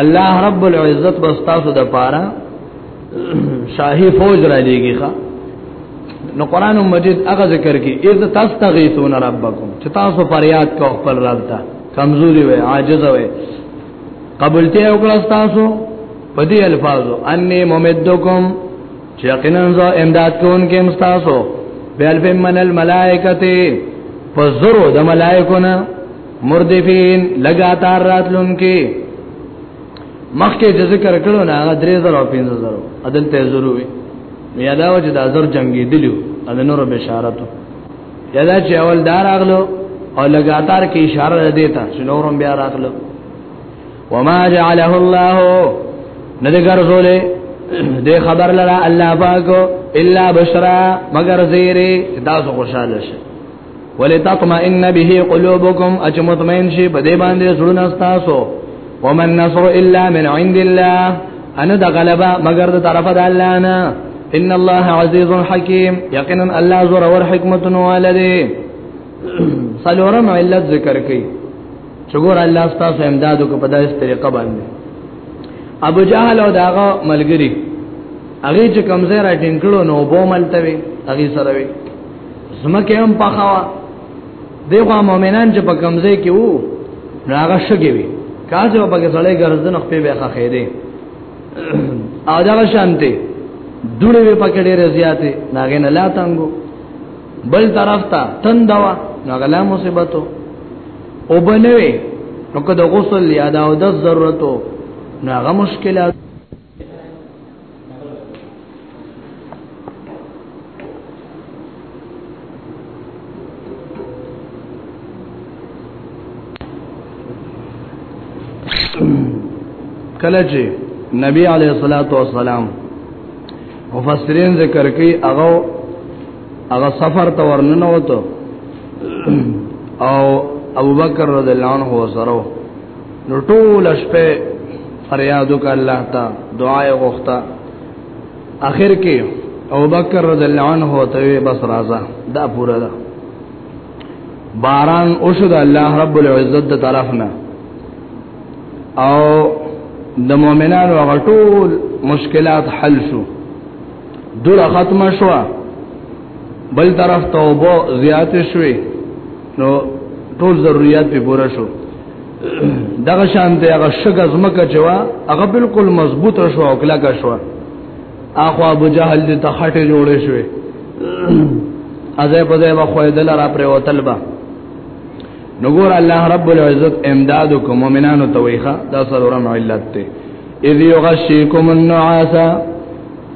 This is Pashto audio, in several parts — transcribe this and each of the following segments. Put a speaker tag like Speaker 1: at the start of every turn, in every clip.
Speaker 1: الله رب العزت بس تاسو د پاره شاهي فوج را لېږي ښا نو قران مجید هغه ذکر کې اذ تستغیثون ربکم چې تاسو فریاد کو خپل رب ته کمزوري وي عاجز وي قبولته وکړه تاسو په دې الفاظو انی ممدکم چې یقینا زه امداد کوونکې مستاسو بیل فمن الملائکته فزرو د ملائکونه مردفین لګاتار راتلون کې مخکې چې ذکر کړو نه هغه 3000 او 15000 عدل ته ضرور وي یا دا چې د ازر جنگي دلیو د نور بشارت یا دا چې اول دار اغلو او لګاتار کې اشاره دیتا چې نورم بیا راغلو وما جعله الله ندګر زولې د خبر لره الله پاک الا بشرا مگر زیره تاسو خوشاله شئ ولتطمئن به قلوبكم اچ مطمئن شي په دې باندې زړونه تاسو ومن نصر الا من عند الله انا د غلبا مگر د طرفه د الله نه ان الله عزيز حكيم يقينا الله زور ور حکمت نو ولدي سلورم علت ذکر کړي چګور الله تاسو امدادو کو په داسې طریقه باندې ابو جهل او داغه ملګری هغه چې کمزې را ټینګلو نو بو ملتوي هغه سره وي زمکه هم پخوا دغه مؤمنان چې په کمزې کې وو راغه شګي وي کاځه په کې سړی ګرځن خو په بخا خېده او دا شانته دوړې په پکې ډېر زیاتې ناګه نه لا تنګو بل طرف ته تندوا ناګه لا مصیبتو او بنوي نو که د غسل یا د ضرورتو ناګه مشکلات کله چې نبی علیه الصلاۃ والسلام مفسرین ذکر کوي هغه هغه سفر ته ورننه وته او ابوبکر رضی الله عنه سره نو ټول شپه فریاد وک الله تا دعا غوښتا اخر کې ابو بکر رضی الله عنه ته بس راځه دا پورا ده باران اوشد الله رب العزت د طرفنا او د مؤمنانو غټول مشکلات حل شو دغه ختمه شو بل طرف توبه زیات شوه نو ټول ضرورت په پوره شو دغه شان دی هغه شګه زمکه چوا هغه بالکل مضبوط شو او کلک شو اخو ابو جهل د تخټه جوړې شوې ازه په ځای واخو دل را پر وتل با نګور الله رب العزت امداد کوم مؤمنانو تويخه دا سرورم علت ته اذ يغشيكم النعاس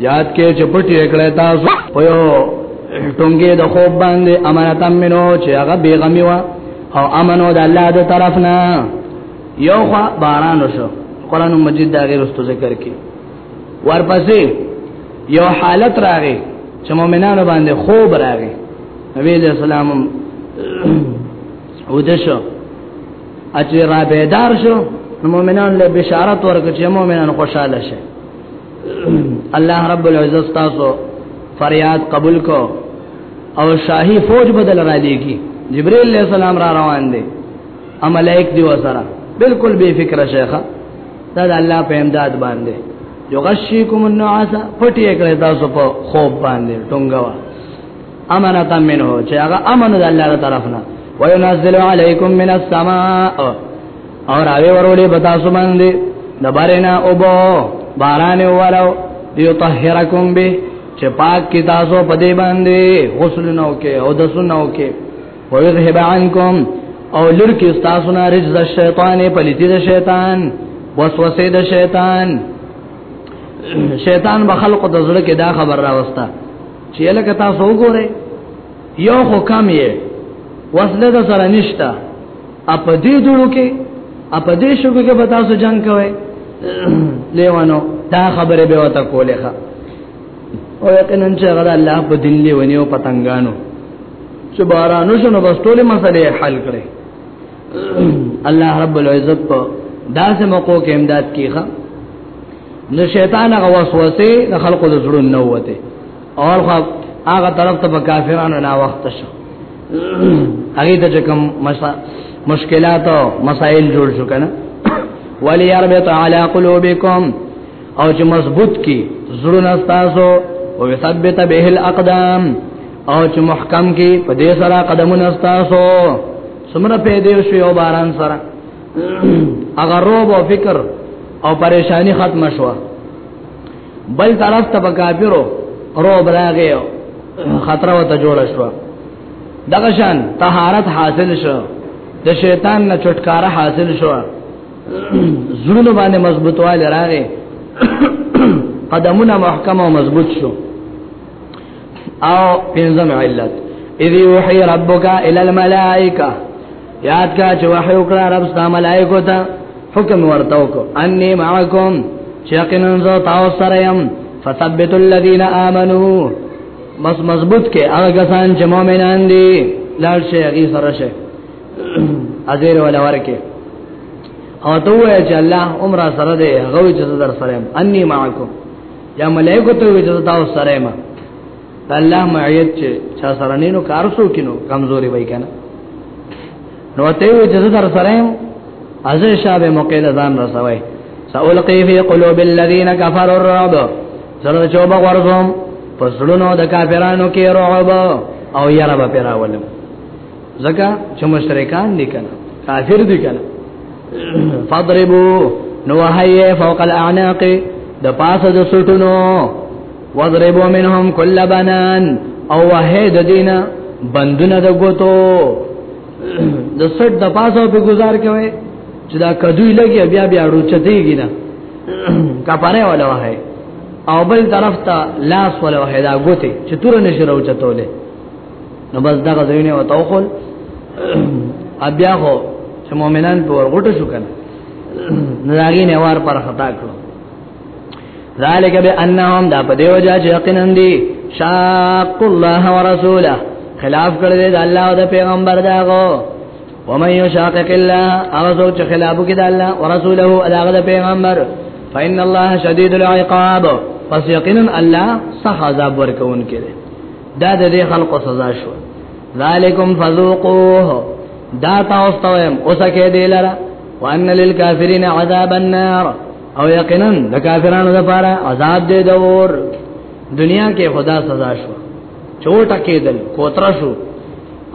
Speaker 1: یاد کې چپټ یې کړه تاسو په یو ټونګې د خوب باندې امانت منو چې هغه بیغمی و او امنو د الله د طرف نه یو خوا باران وشو قران مجید دا غیر استو ذکر کې ورپسې یو حالت راغی چې مؤمنانو باندې خوب راغی نبی له سلام ودشو اچې را بیدار شو مؤمنان له بشارت ورکړي چې مؤمنان خوشاله شي الله رب العزت تاسو فریاد قبول کو او شاهي فوج بدل را لېږي جبريل عليه السلام را روان دي املائک دی وسره بالکل بے فکر شیخه دا د الله په امداد باندې یو غشیکم النعاس پټی کړی تاسو په خوب باندې ټنګوا امانت منه چې هغه امانت الله تعالی طرف نه وينزل عليكم من السماء او راوی ورولې بتا سو باندې د بارنا او بو باران ورو یطهرکم به چې پاک کی تاسو په دې باندې غسل نو کې او د سنو کې او یذهب عنکم او لور کې تاسو نه رج د شیطان په لتی د شیطان وسوسه د شیطان شیطان به خلق د زړه کې دا خبر راوستا چې لکه تاسو وګورئ یو خو کم یې وسله د سره نشته اپ دې دړو کې اپ دې شګو کې بتا سو جنگ کوي لیوانو دا خبره به وتا کولې ښا او یقینا چې غدا الله په دین له ونیو پتنګانو چې بارانو شنو بس ټول مسلې حل کړي الله رب العزت په داسې موقع کې امداد کیخه نو شیطان غوسوسه د خلقو د زړه نه وته اور خو هغه طرف ته په کافرانو نه وخت شو هغه ته چې کوم مشکلات او مسائل جوړ شو کنه ولی یربط علی قلوبکم او چې مضبوط کی زړونه تاسو او ثبت به الاقدام او چې محکم کی په دې سره قدمونه تاسو سمره په دې شو یو باران سره اگر روب او فکر او پریشانی ختم شوه بل طرف ته بکافرو رو براغه خطر وته جوړ شو دغه شان طهارت حاصل شو د شیطان نه چټکارا حاصل شو زړونو باندې مضبوطواله راغې قدمونه محکم او مضبوط شو او پنځم علت اذ یوحی ربک الی الملائکه یاد کا چې وحی وکړه رب ستا ملائکو ته حکم ورته وکړه انی معکم چې یقینا زه تاسو سره يم فثبت الذين امنوا بس مضبوط کې هغه کسان چې مؤمنان دي لال شي هغه سره شي اذیر ولا ورکه او ته وای چې الله عمر سره دې غوي چې در سره يم انی معکم یا ملائکو ته وي چې تاسو سره يم د الله معیت چې چا سره نه نو کار سو کینو کمزوري وای کنه نو ته وی چې در سره هم ازه شابه موقع لزان رسوي سألقي في قلوب الذين كفروا الرعب زره چوبه ورزوم پسړونو د کافرانو کې رعب او یره به پیراولم ځکه چې مشرکان دي کنه کافر دي کنه فضربو نو هي فوق الاعناق د پاسه د سټونو وضربوا منهم كل بنان او وحید دینا بندونه د ګوتو د سټ د پاسو په گزار کوي چې دا کدوې لګي بیا بیا ورو چتیږي نه کپاره ولا وه او بل طرف ته لاس ولا وه دا ګوتې چې تور نشي راو چتولې نو بس دا غزوینه وتاوخل بیا هو چې مؤمنان په ورغټه شو کنه نو داګه نه وار پر خطا کړو ذالک بانهم دا په دیو جا چې یقینا دی شاق الله ورسوله خلاف کړی دی الله او د پیغمبر داغو ومن یشاقق الله او څوک چې خلاف کوي د الله ورسوله او د پیغمبر فإن الله شدید العقاب پس یقینا الله سخت عذاب ورکون کړي دا د دې خلقو سزا شو ذالکم فذوقوه دا تاسو ته اوسه کې دی لره وان للکافرین عذاب النار او یقینا د کافرانو لپاره عذاب دی د اور دنیا کې خدا سزا شو چوټ کېدل کوترا شو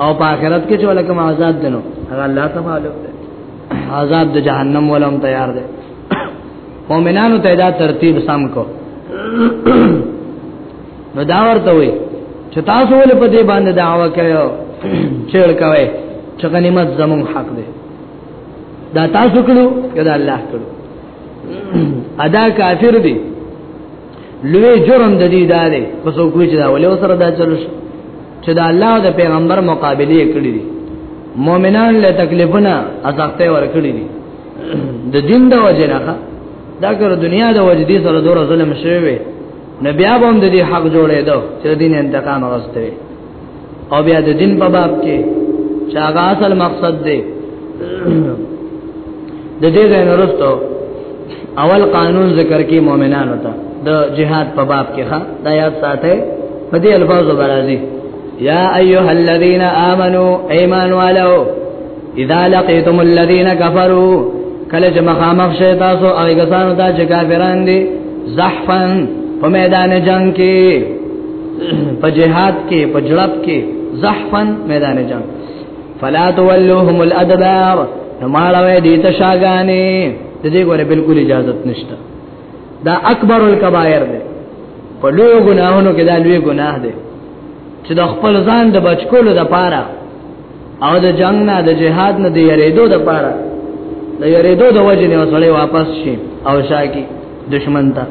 Speaker 1: او په آخرت کې چې ولکم عذاب دینو هغه الله تعالی عذاب د جهنم ولهم تیار دی مؤمنانو ته دا ترتیب سم کو نو دا ورته وي چې تاسو ول په دې باندې دعوه کوي چېړ کوي چې غنیمت زموږ حق دی دا تاسو کړو کدا الله کړو ادا کافر دي لوی جرم د دې دا دی پس وګورئ چې دا ولې سره دا چلو چې دا الله او د پیغمبر مقابله کړی دي مؤمنان له تکلیفونه ازاقته ور کړی دي د دین د وجه نه دا کر دنیا د وجه دي سره دور ظلم شوی نبي ابم د دې حق جوړې دو چې دین انتقام غوښته او بیا د دین په باب کې چې هغه اصل مقصد دی د دې ځای نرستو اول قانون ذکر کې مؤمنانو ته د جهاد په باب کې ښا د یاد ساته په دې الفاظو برازي یا ایها الذین آمنو ایمان والو اذا لقيتم الذين كفروا کله چې مخامخ شي تاسو هغه کسانو ته چې کافران دي زحفا په میدان جنگ کې په جهاد کې په جړب کې زحفا میدان جنگ فلا تولوهم الادبار نماړوي دي ته شاګانې د دې ګوره بالکل اجازه نشته دا اکبر الکبائر دی په لوی ګناهونو کې دا لوی ګناه دی چې د خپل ځان د بچکولو د پاره او د جنگ نه د جهاد نه دی یریدو د پاره د یریدو د وجه نه وسړی واپس شي او شاکی دشمن ته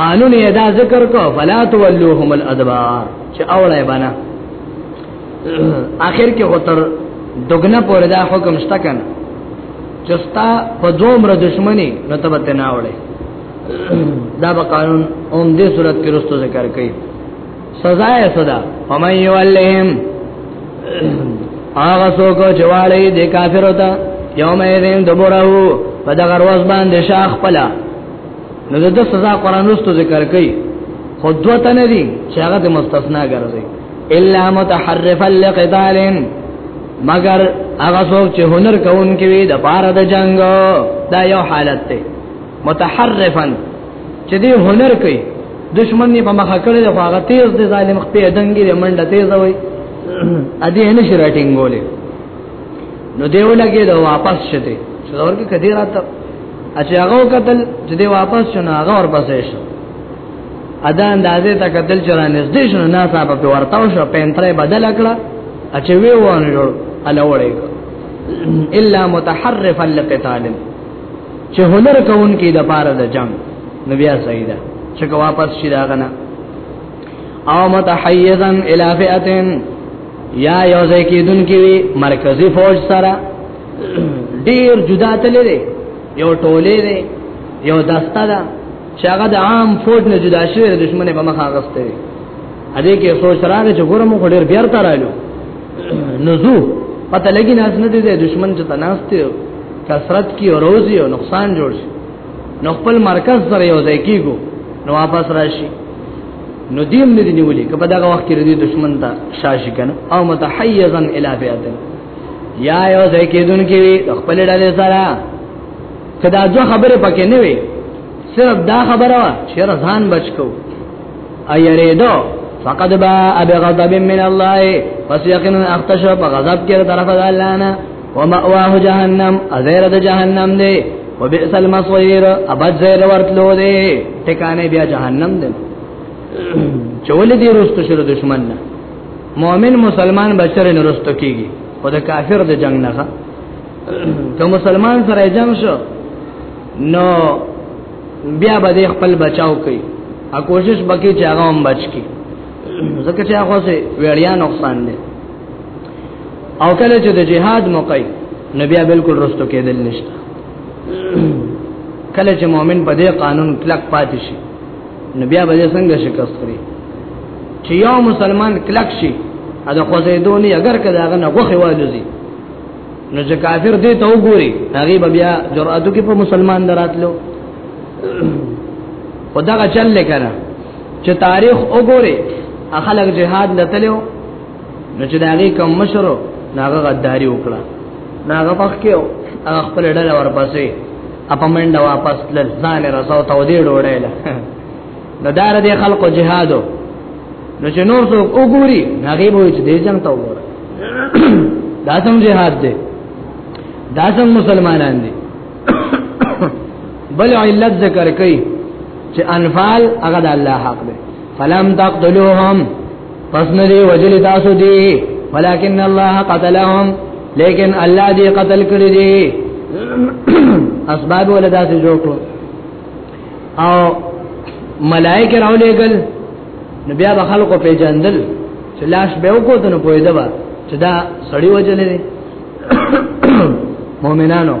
Speaker 1: قانون ادا ذکر کو فلا تولوهم الادبار چې اوړای بنا اخر کې وتر دغنه پورې دا حکم شته کنه چستا په دومره دشمنی نو ته به نه اوړې دا به قانون اوم دې صورت کې رستو ذکر کړي سزا یې صدا ومن یولهم هغه څوک چې واړی د کافر وتا یوم یذین دبره په دغه ورځ باندې شاخ پلا نو د سزا قران رستو ذکر کوي خود وته نه دي چې هغه د مستثنا ګرځي الا متحرفا لقتال مگر هغه څوک چې هنر کوونکی وي د پاره د جنگ دا یو حالت دی متحرفا چې دې هنر کوي دشمن یې په مخه کړی د هغه تیز د ظالم خپې دنګې منډه تیز وي ا دې نه شي راټینګولې نو دیو لګي دا واپس شته چې دا ورکه کدی راته اچھا هغه قتل چې دی واپس شنه هغه ور پسې شو ادا اندازې تا قتل چرا نږدې شنه نه صاحب په ورتاو شو پینتره بدل کړه اچھا وی وانه جوړ الا وړې الا متحرفا لقتال چې هنر کوونکې د پاره د جنگ نو بیا صحیح ده چې واپس شي دا غنه او متحیزا الی فئه یا یو ځای کېدون کې وي مرکزی فوج سره ډیر جدا تللی دی یو ټولې دی یو دسته ده چې هغه د عام فوج نه جدا شوی د دشمن په مخه غسته دی ا دې کې سوچ راغی چې ګورم خو ډیر بیرته رالو نزو پته لګی ناس نه دي دشمن چې تناسته کثرت کی او روزي او نقصان جوړ شي نو خپل مرکز سره یو ځای کیګو نو واپس راشي نو دیم نه دی نیولې کبه دا وخت کې ردی دشمن ته شاشي کنه او متحیزا الی بیاتن یا یو ځای کېدون کې خپل ډلې سره کدا جو خبره پکې نه وي صرف دا خبره وا چې رضان بچ کو ايريدو فقد باء بغضب من الله پس یقینا اختش په غضب کې طرف د الله نه ومأواه جهنم ازیر د جهنم دی وبئس المصير ابد زیر ورتلو دی ټکانه بیا جهنم دی چول دی رست شر دشمن نه مؤمن مسلمان بشر نه رست کیږي او د کافر د جنگ نه که مسلمان سره جنگ شو نو بیا به خپل بچاو کوي ا کوشش بکی چې هغه هم بچ کی ځکه چې هغه سه ویړیا نقصان دی او کله چې د جهاد موقع نو بیا بالکل رستو کېدل نشته کله چې مؤمن په دې قانون کلک پاتې شي نو بیا به څنګه شکست خوري چې یو مسلمان کلک شي دا خو زه دونی اگر کدا غنه غوخه والوزي نو چې کافر دې ته وګوري هغه به بیا جرأت کې په مسلمان دراتلو خدا کا چل لکنه چې تاریخ وګوري اخلق جهاد لتلو نو چې داغي کم مشرو ناغه غداري وکړه ناغه پخ کې خپل ډله ورپسې اپمنډه واپس لزان رسو تو دې ډوړېله نو دار دې خلکو جهادو نو چې نور څوک وګوري هغه به چې دې جنگ ته وګوره دا سم جهاد دی دا سم مسلمانان دي بل علت ذکر کوي چې انفال هغه د الله حق دی فلم تقتلوهم پس نه دی وجل تاسو دی ولكن الله قتلهم لیکن الله دی قتل کړی دی اسباب ولدا سے جوړ کړو او ملائک راولېګل نو بیا به خلکو په جندل چې لاش به وکوت نو پوي دا چې دا سړی وجل دي مؤمنانو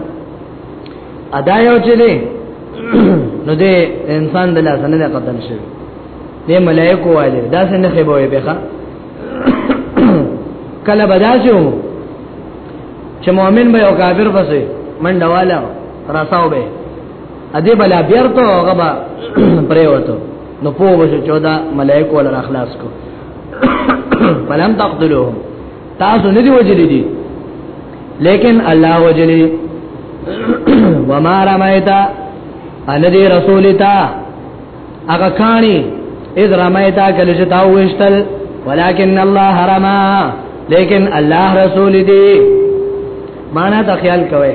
Speaker 1: ادا یو چې دي نو دې انسان د لاس نه قتل شي دې ملائکه والي دا څنګه خبره به ښه کله بداسو چې مؤمن به او کافر پسې منډواله راساو به ا دې بلا بیرته هغه با پریوتو نو په وجه چودا ملائکه ول اخلاص کو فلم تقتلوه تاسو نه دی وجل دي لیکن الله وجل وما رمایتا ان دې رسول تا هغه کانی اذ رمایتا کله چې تا وشتل ولكن الله رما لیکن الله رسول دی معنا ته خیال کوئ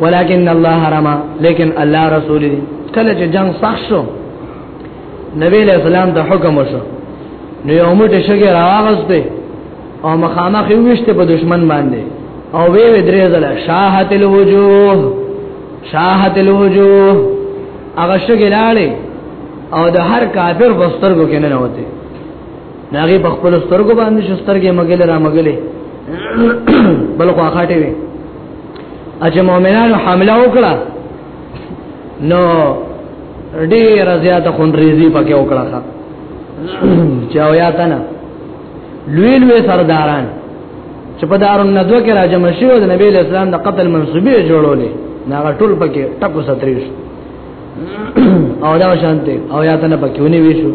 Speaker 1: ولكن الله رما لیکن الله رسول دی کله چې جنگ صح شو نبی له سلام ته حکم وشو نو یو موټه شګه راغسته او مخامخ ویشته په دشمن باندې او وی وی درې زله شاهت الوجوه شاهت الوجوه هغه شګه لاله او د هر کافر بسترګو کې نه وته ناغي په خپل سترګو باندې شسترګې مګل را مګلې بل خو خاټې وي اجه مؤمنانو حمله وکړه نو ډیر زیاته خونریزي پکې وکړه چې او یا تنه لوی لوی سرداران چې په دارون ندوه کې راجم شوی د نبی اسلام د قتل منسوبې جوړولې ناغه ټول پکې ټکو ستریش او دا شانته او یا تنه پکېونه وی شو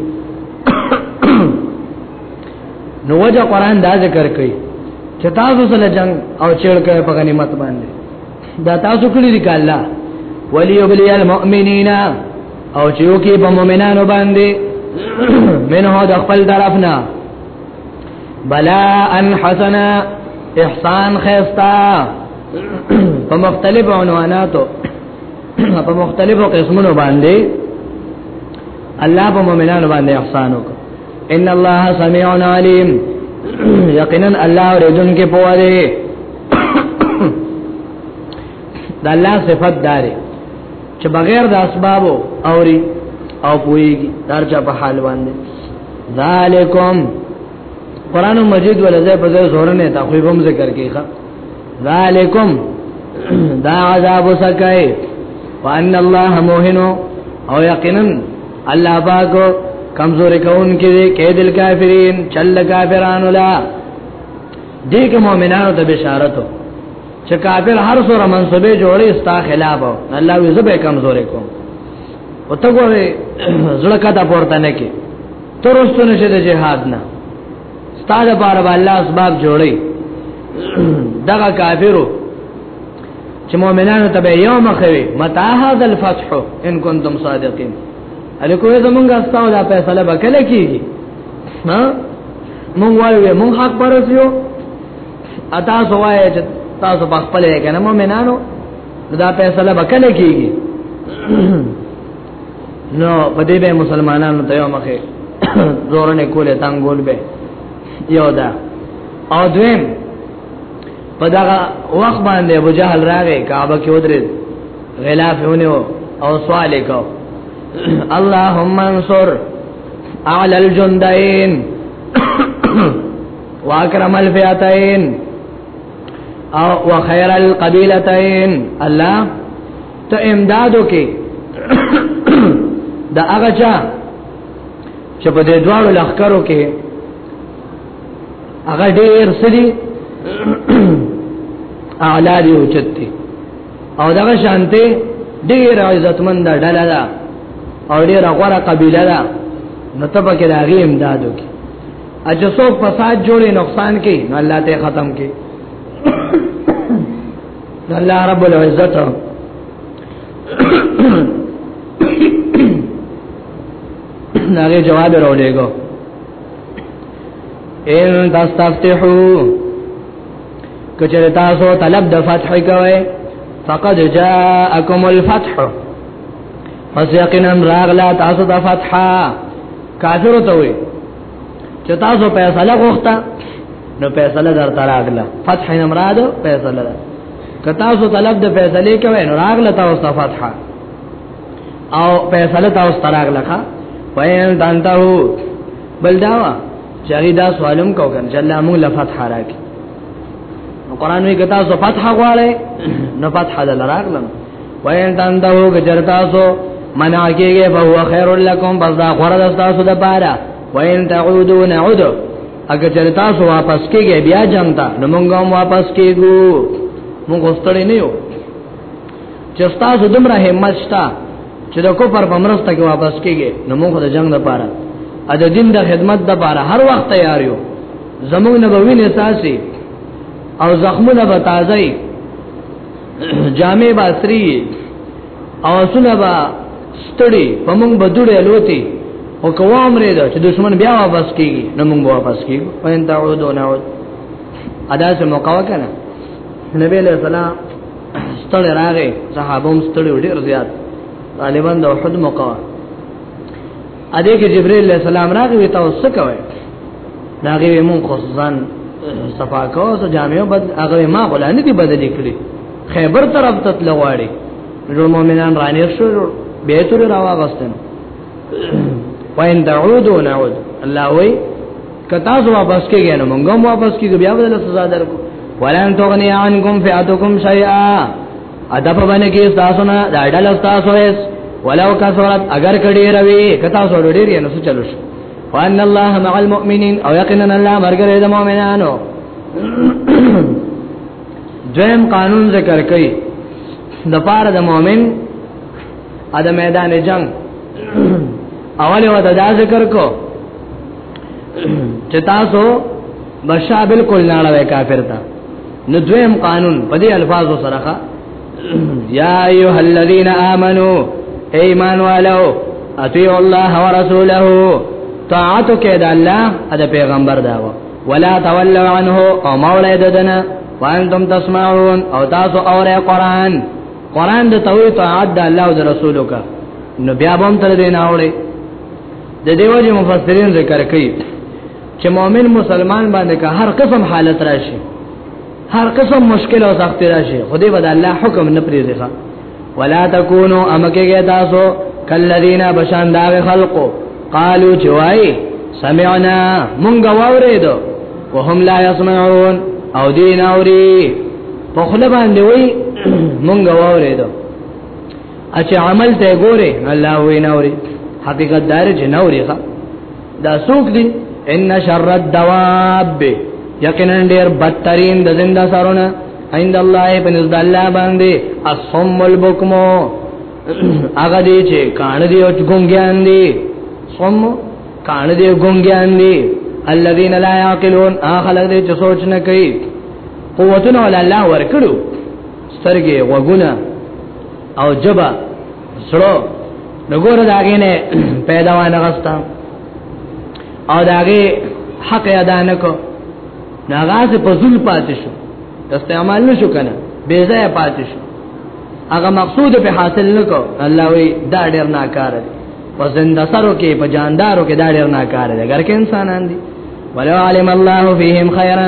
Speaker 1: نو وجه قران دا ذکر کوي چې تاسو سره جنگ او چېړ کوي په غنیمت باندې دا تاسو کړی دی کاله وليبلي المؤمنين او چې یو کې په مؤمنانو باندې منه د خپل طرفنا بلا ان حسنا احسان خيستا په مختلف عنواناتو په مختلفو قسمونو باندې الله په مؤمنانو باندې احسان وکړ ان الله سميع عليم یقینا الله اوریدون کې پوهه دی د الله صفات داري چې بغیر د اسبابو اوري او پويږي درچا په حال باندې ذالکم قران مجید ولزه په زور نه تخویبم ذکر کیخه ذالکم دا عذاب سکای وان الله موهن او یقینا الله پاک کمزور کون کې کېدل کافرین چل کافران لا دې کې مؤمنانو ته بشارت چې کافر هر سره منسوبه جوړي ستا خلاف الله وي زبې کمزور کو او ته ګوره زړه کا دا پورته نه کې ترستونه شه د جهاد نه ستاده بار به الله اسباب جوړي دغه کافرو چې مؤمنانو ته یو مخوي متا هذا الفتح ان کنتم صادقین الکو زمونږ استاو دا فیصله وکړه کیږي ها مونږ وایو مونږ حق پرسیو اتا سوای چې تاسو په خپل کې نه مؤمنانو دا فیصله وکړه کیږي نو په دې به مسلمانانو ته یو مخه زورنه کوله تنګول به یو دا او دویم په دا وخت باندې ابو جهل راغی کعبه کې ودرید غلاف ونیو او سوال وکاو اللهم انصر على الجندين واكرم الفئتين او وخير القبيلتين الله ته امدادو کې دا هغه چا چې په دې دواړو لخرو کې هغه ډېر سړي اعلی دی او چتي او دا شانته ډېر عزتمن دا ډله ده او ډېر غوړه قبيله ده نو ته پکې دا غي امدادو کې اجه څوک فساد جوړي نقصان کې نو الله ته ختم کې الله رب العزت ناغه جواب راولېګو ان تستفتحو کچره تاسو طلب د فتح کوي فقد جاءكم الفتح پس یقینا راغلا تاسو د فتح کافر ته وي چې تاسو فیصله غوښته نو فیصله در تراغله فتح نه مراد فیصله ده که تاسو طلب د فیصله کوي نو راغله تاسو فتح او فیصله تاسو تراغله ښا وین دانته بل داوا چری دا سوالم کو کن چې الله موږ لفتح راکې نو قران وی کتا سو فتح غواړي نو فتح دل راغلم وین تندو گجرتاسو منع کیږي فهو خیر لکم بس دا غره د تاسو د پاره وین تعودو نعود اګه چر تاسو واپس کیږي بیا جنتا نو موږ هم واپس کیږو موږ ستړي نه یو چې تاسو دمره همت شتا چې د کوپر په مرسته کې واپس کیږي نو موږ د جنگ لپاره ا د دین د خدمت لپاره هر وخت تیار یو زموږ نبوی نه ساسي او زخمونه به تازه جامع باسری او سونه با ستړي په موږ بدوړې لوتي او کوم لري دا چې دشمن بیا واپس کیږي نو موږ واپس کیږو وین تعودو نه ادا سه موقع وکنه نبی له سلام ستړي راغې صحابوم ستړي ډیر زیات طالبان د وحد موقع ا دې کې جبرئیل علیہ السلام راغی وی تاسو کوي ناغه مون خصوصان صفا کو سو جامعو بد هغه ما غلا نه دی بدلې کړې خیبر طرف ته لغواړي ټول مؤمنان رانیر شو به تر راوا غستن وین دعودو نعود الله وی کتا زو واپس کېږي نو مونږ هم واپس کېږو بیا به سزا درکو ولن تغنی عنکم فئاتکم شیئا ادب باندې کې تاسو نه دا ډل تاسو هیڅ ولو کثرت اگر کډی روي کتا سو ډیر نه سو چلو شو وان الله مع المؤمنین او یقینا الله مرګره د مؤمنانو دویم قانون ذکر کړي د پاره د مؤمن ا د میدان جنگ اوله و دا ذکر کو چې تاسو بشا بالکل نه لوي کافر ته نو دویم قانون په دې الفاظو سره ښا یا ایه الذین آمنو ایمان والو اطیع الله ورسوله طاعت کې د الله او د پیغمبر دا و ولا تولوا عنه او مولا ددنه وانتم تسمعون او تاسو اوره قران قران د توحید طاعت د الله او د رسولو کا نو بیا به هم تر دې نه اوري د دیوځي مفسرین ذکر کوي چې مؤمن مسلمان باندې که هر قسم حالت راشي هر قسم مشکل او سخت راشي خدای به الله حکم نه پریږدي ولا تکونو امکه تاسو کلذینا بشان دا خلقو قالو چوای سمعنا مونږ واورېدو وهم لا يسمعون او دین اوري په خله باندې وای مونږ واورېدو اچ عمل ته ګوره الله وی نه اوري حقیقت دار چې نه اوري دا سوق دي ان شر الدواب یقینا ډیر بدترین د زنده سرونه عند الله په نزد الله باندې الصم البكم هغه دي چې کان دي او ګونګیان دي صم کان دي ګونګیان دي الذين لا يعقلون اخلق دي چې سوچ نه کوي قوتونه ول الله ورکړو سترګې وګونه او جبا سړو نګور داګه نه پیدا وانه غستا او داګه حق ادا نکو ناغاز په ذل پاتې شو استعمال نشو کنه بے ځای پاتې شو هغه مقصود په حاصل نکو الله وی دا ډیر ناکار دی په زنده سرو کې په جاندارو کې دا ډیر ناکار دی ګر کې انسانان دي ولو علم الله فيهم خيرا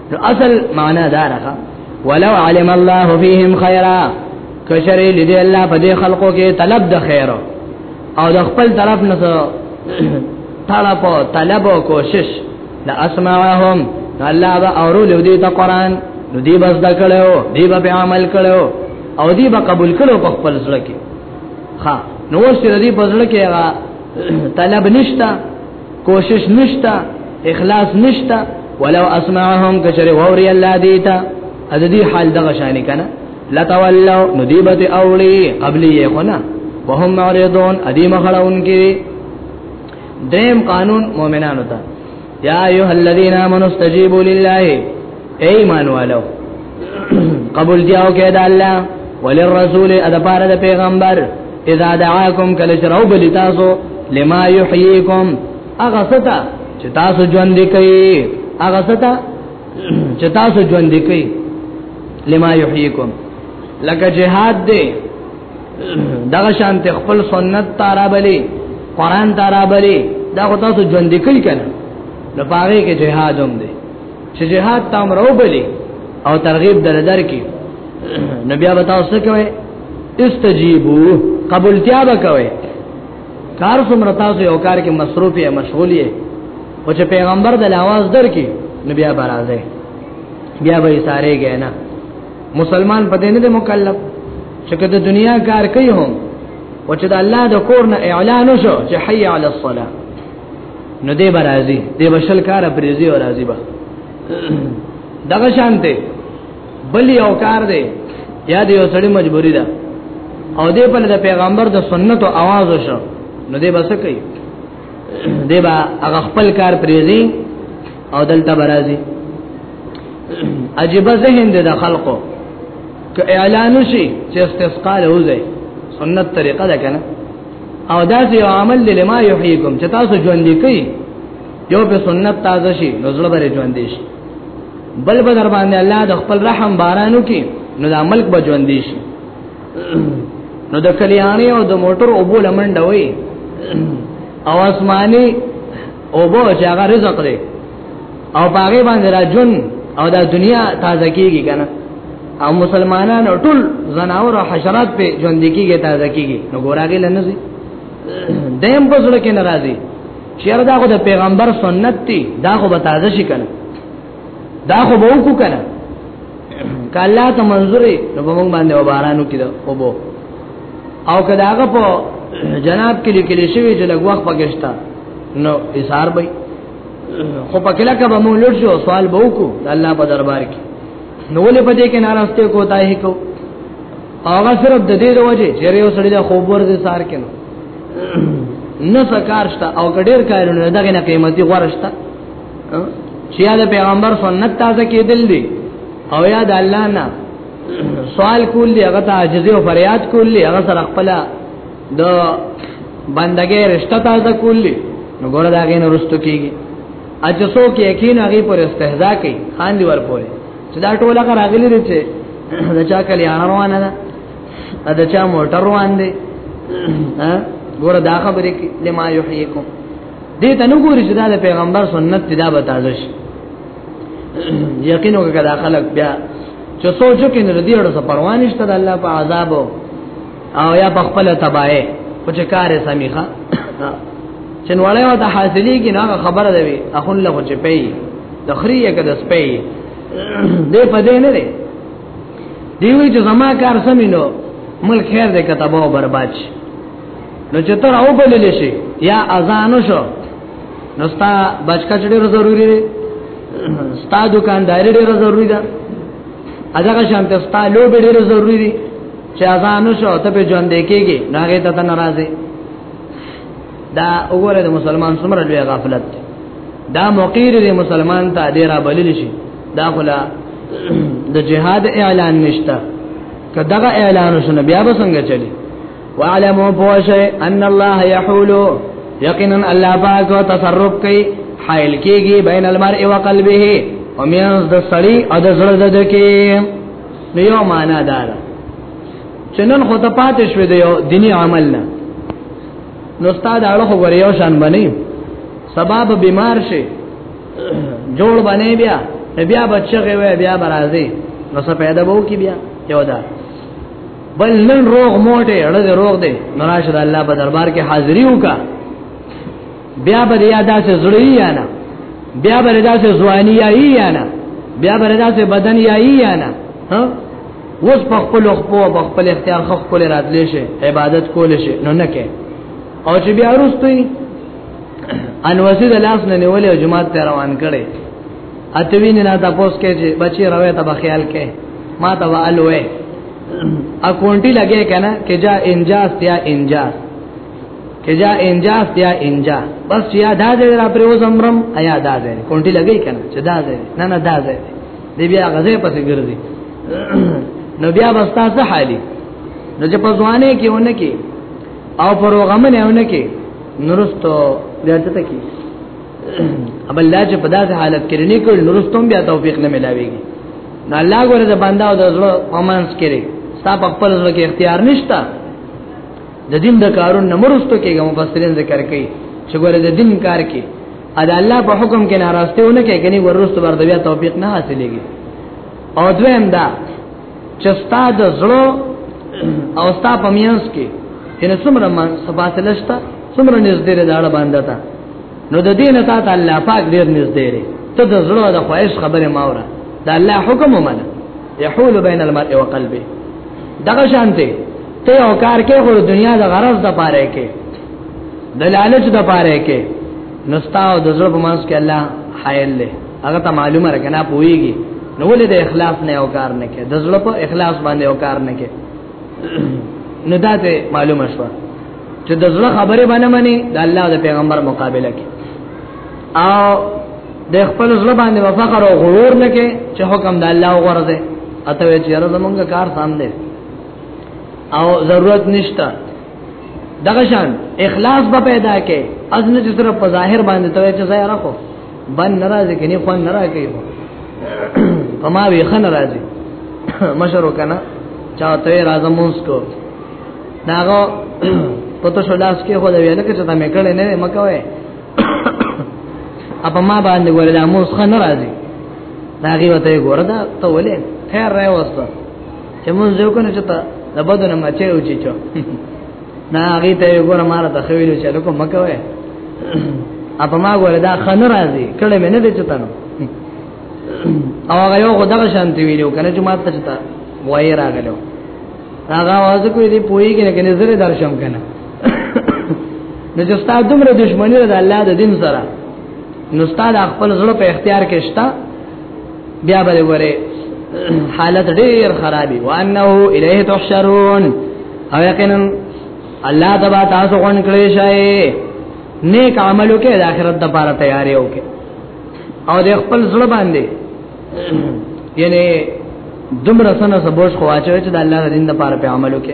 Speaker 1: نو اصل معنا دا راخه ولو علم الله فيهم خيرا کشری لدی الله په دې خلقو کې طلب د خیر او د خپل طرف نه طلب او طلب او کوشش لا اسمعهم الله با اورو لدی ته قران نو دی بس دا کړو دی به عمل کړو او دی به قبول کړو په خپل ځل کې ها نو ورسره دی په ځل کې طلب نشتا کوشش نشتا اخلاص نشتا ولو اسمعهم کشر ووري الله دیتا از دې حال دغه شان کنه لتولوا ندیبت اولی قبلی یخنا وهم معرضون ادی مخړون کی دریم قانون مؤمنانو ته یا ایه الذین آمنوا استجیبوا لله اے ایمان والو قبول دیاو کې د الله وللرسول ادا پاره د پیغمبر اذا دعاکم کله شرو بل تاسو لما یحییکم اغه ستا چې تاسو ژوند کوي اغه ستا چې تاسو ژوند کوي لما یحییکم لکه جهاد دی دغه شان ته خپل سنت تارابلی قران تارابلی دا خو تاسو ژوند کوي کنه نو پاره کې جهاد هم دی چې جهاد تام روبلي او ترغیب در درکې نبي ابو تاسو کوي استجیبو قبولتیا وکوي کار څومره تاسو یو کار کې مصروف یا مشغول یې او چې پیغمبر د اواز درکې نبي ابو راځي بیا به ساره غینا مسلمان پدې نه مکلف چې د دنیا کار کوي هم او چې د الله د کور نه اعلان وشو چې حي علی الصلاه نو دی برازي دی بشل کار پریزي او راضي به دغه شانته بل یو کار دی یا دی یو سړی مجبوری ده او دی په د پیغمبر د سنت او आवाज وشو نو دی بس کوي دی با هغه خپل کار پریزي او دلته برازي عجیب ذهن دی د خلقو که اعلان شي چې استسقا له وځي سنت طریقه ده کنه او دا چې عمل لما یحییکم چې تاسو ژوند کوي یو په سنت تازه شي نو زړه به ژوند شي بل به در باندې الله د خپل رحم بارانو کې نو د ملک به ژوند شي نو د کلیانی او د موټر اوبو لمن ډوي او اسماني اوبو چې هغه رزق دی او باغې باندې را جون او دا دنیا تازه کیږي کنه او مسلمانان ټول زناور او حشرات په ژوند کیږي تازه کیږي نو ګوراګې لنځي دیم په سره کې ناراضي چیرې دا خو د پیغمبر سنت دی دا خو به تازه شي کنه دا خو به وکړو کنه کله ته منظورې نو موږ باندې وبارانو کړه او بو او کله هغه په جناب کې لیکل شوی چې لږ وخت پکښتا نو ایثار به خو په کله کې به مونږ لور شو سوال به وکړو د الله په دربار کې نو ولې په دې کې ناراسته کوتا هي کو هغه صرف د دې د وجه چې یو سړی له خوب ورته سار کینو نه سکارشت او ګډیر کارونه دغه نه قیمتي غورشت چې یاد پیغمبر سنت تازه کېدل دي او یاد الله نه سوال کول دي هغه ته عاجزي او فریاد کول دي هغه سره خپل د بندګې رشتہ تازه کولی نو ګور دا غین ورستو کیږي اجه سو کې یقین هغه پر استهزاء کوي خان دی ورپورې چې دا ټوله کا راغلی دی چې دا چا کلی روانه ده دا چا موټر روان دی ها ګور دا خبرې کې لما یحییکم دې ته نو ګوري چې دا د پیغمبر سنت دی دا به تازه شي یقین وکړه خلک بیا چې سوچو کې نه دی اړه پروانشته د الله په عذابو او یا په خپل تبای او چې کار یې سميخه چې نوړې او ته حاصلې کې نه خبره ده وي اخون له چې پي د خري یې کده سپي دې په دې نه دی دی وی چې زما کار سمینو ملک خیر دې کتابو برباد شي نو چې تر او بلل شي یا اذان شو نو ستا بچکا چډیر ضروری دی ستا دکاندار ډیر ضروری ده اجازه شانته ستا لوب ډیر ضروری دی چې اذان شو ته په ژوند کېږي ناګه ته ناراضي دا وګوره د مسلمان څومره لوی غفلت دا مقیر دی مسلمان ته ډیر بلل شي دا خلا د جهاد اعلان نشته کداغه اعلان شنه بیا به څنګه چلی واعلموا بوشي ان الله يحول یقینا الله پاک او تصرف کوي حائل کیږي بین المرء وقلبه ومن ذ سړی او د زړه د کې نو یو معنا دا ده چې نن خو ته پاتې شوې دی دینی عمل نه نو استاد اړه خو غریو شان باندې سبب بیمار شي جوړ باندې بیا بیا بچغه وي بیا برازي نو څه پیدا وو کی بیا یو دا بل نن روغ موټه اړه روغ دی نو راشه الله په دربار کې حاضری وکړه بیا به یا داسې زړی یا نه بیا به داسې ځواني یا یا نه بیا به داسې بدن یا یا نه ها وس په خپل خپل په خپل اختیار خو خپل راتلې شي عبادت کول شي نو نه کې او چې بیا وروستوي ان وسید لاس نه نیولې جمعه ته روان کړي اتوین نه تاسو کې چې بچي راوي ته خیال کې ما ته والوې اکونټي لګې کنه کې جا انجاز یا انجاز کجا انجاس یا انجا بس یا دا دې را پر وزمرم ایا دا دې کونټي لګی کنه چې دا دې نه نه دا دې دې بیا غزه پسې ګرځي نو بیا بس تاسو حالي نو چې په ځوانه کې ونه کې او پروغمنه ونه کې نورستو بیا ته کی اب الله چې په داسې حالت کې نه کول نورستوم بیا توفیق نه ملاويږي نو الله ګوره د بندا او د زړه پمنس کړي ستا په خپل ځل کې اختیار نشته د دین د کارون نمرستو کېږي مفسرین ذکر کوي چې ګوره د دین کار کې ادا الله په حکم کې ناراسته ونه کې کني ورستو بر بیا توفیق نه حاصلېږي او دویم دا چې ستاد زړه او ستا په میانس کې ان څومره مان سباسل شتا څومره نږدې ده اړه باندې تا نو د دین ته تا الله پاک ډیر نږدې دی ته د زړه د خواهش خبره ماوره دا الله حکم ومنه يحول بين المرء وقلبه دغه شانته ته یو کار کې خو دنیا د غرض د پاره کې د لالچ د پاره کې نستا او د زړه په منځ کې الله حایل له هغه ته معلومه رکنه پويږي نو ولې د اخلاص نه یو کار نه کې د زړه په اخلاص باندې یو کار نه کې نو دا ته معلومه شوه چې د زړه خبره باندې مني د الله او د پیغمبر مقابله کې او د خپل ځل باندې فخر او غرور نه کې چې حکم د الله وغورځي اته وی چې راز مونږه کار سام دی او ضرورت نشته دغه شان اخلاص به پیدا کې ازنه چې صرف په ظاهر باندې ته چې ځای راخو بن ناراضه کې نه خوان ناراضه کې په ما وی خن ناراضه مشرو کنه چاته راځم مونږ کو داغه پته شو لاس کې خو دا ویل کې چې دا مې کړې نه مکوې اپا ما باندې ګوره دا موس خه نه راځي دا غي وته ګوره دا ته ولې خیر راي وسته چې مونږ یو کنه چې ته د بدن مچې او چیچو نه هغه ته ګوره مار ته خویل چې لکه مکوي اپا ما ګوره دا خه نه راځي کله مې نه دې چته نو او هغه یو خدغه شانتی ویلو کنه چې ماته چته وای راغلو هغه واځ کوی دی پویږي نه کنه زره درشم کنه نه چې ستاسو دومره دښمنی ده الله د دین سره نو ستاسو خپل زړه په اختیار کې شته بیا به وره حالت ډیر خرابي وانه الیه تحشرون او یقینا الله تبا تاسو غون کړی شئ نیک عملو کې د آخرت لپاره تیاری وکړئ او د خپل زړه باندې یعنی دومره سنه سبوش خواچوي چې د الله د دین لپاره په عملو کې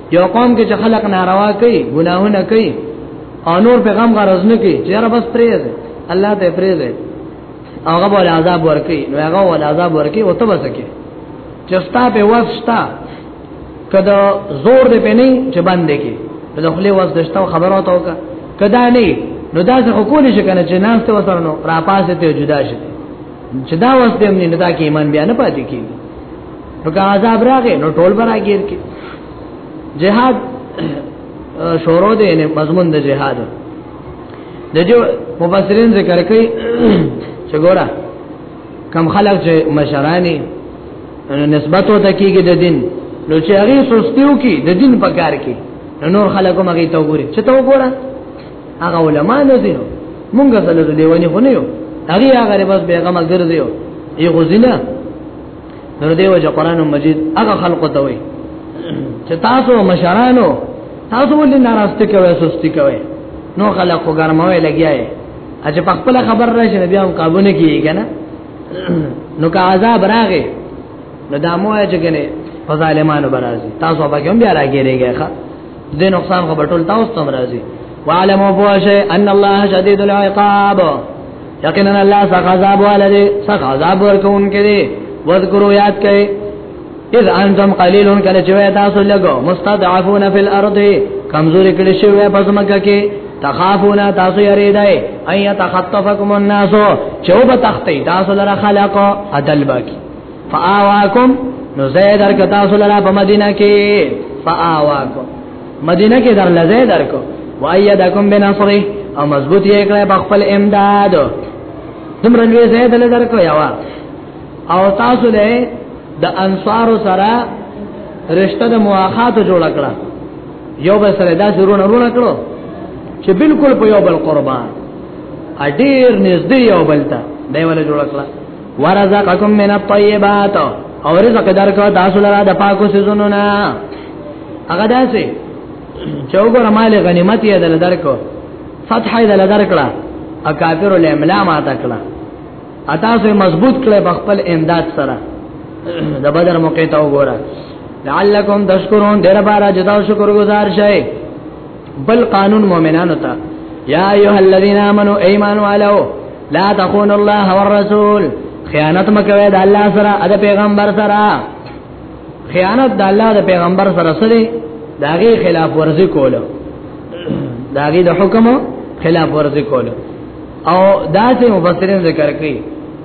Speaker 1: یو قوم کې چې خلک ناروا کوي ګناهونه کوي او نور په غم غرض نه کوي چې را بس پرې ده الله ته پرې ده هغه بول عذاب ورکي نو هغه ول عذاب ورکي او ته بسکه چې ستا په واسطه کدا زور دې پني چې باندې کې په خپل واسطه خبرو ته وکړه کدا نه نو دا څه کولی شي کنه چې ناس ته وسره نو را پاسه ته جدا شي چې دا واسطه هم نه دا کې ایمان بیا نه پاتې کیږي نو که عذاب راغې نو ټول براګیر کې جهاد شورو دې نه مضمون د جهاد د جو مفسرین ذکر کوي چې ګوره کم خلک چې مشرانی نسبت وته کیږي د دین نو چې هغه سستیو کې د دین په کار کې نور خلکو مګي ته وګوري چې ته وګوره هغه علما نه دي مونږ سره د دیوانی خو نه یو هغه هغه بس بیغمه ګرځیو یو غزینه نور دی وجه قران مجید هغه خلق ته وي چې تاسو مشرانو تاسو ولې ناراضه کوي سستی کوي نو خلق کو ګرموي لګیاي اجه په خپل خبر راشي بیا هم قابو نه کیږي کنه نو که عذاب راغی نو دامو اجه کنه په ظالمانو برازي تاسو به کوم بیا راګیریږي ښا دې نقصان خو بټول تاسو تم راځي وعلموا بوشه ان الله شديد العقاب یقینا الله څخه عذاب ولري څخه عذاب ورکون کړي وذکروا یاد کړئ اذ انتم قليل کله چې تاسو لګو مستضعفون فی الارض کمزوري کړي شوی په ځمکه کې تخافون تاسو یریدای اي تخطفکم الناس چوب تختی تاسو لره خلق عدل باقی فآواکم نو زید درک تاسو لرا په مدینه کې فآواکم مدینه کې در لزه درکو وایدکم بنصره او مضبوط یې کړه په خپل امداد تمره لوی زید له درکو یوا او تاسو له د انصار سره رشتہ د مواخات جوړ کړه یو به سره دا زرونه رونه کړو چې بالکل په یو بل قربان اډیر نږدې یو بل ته دی ولا جوړ کړه ورزقکم من الطیبات او رزق درکو تاسو لرا د پاکو سيزونو نه هغه داسې چوغور مال غنیمت یې دل درکو فتح یې دل درکړه او کافر له املا ما تکړه اتا سه مضبوط کړي په خپل امداد سره د بدر موقع ته وګوره لعلکم تشکرون دیر بارا جدا شکر گزار شئ بل قانون مؤمنانو ته یا ایها الذین آمنو ایمان والو لا تخونوا الله والرسول خیانت مکوئ د الله سره د پیغمبر سره خیانت د الله د پیغمبر سره سره داغي خلاف ورزي کولو داغي د حکم خلاف ورزي کولو او داسې مفسرین ذکر کوي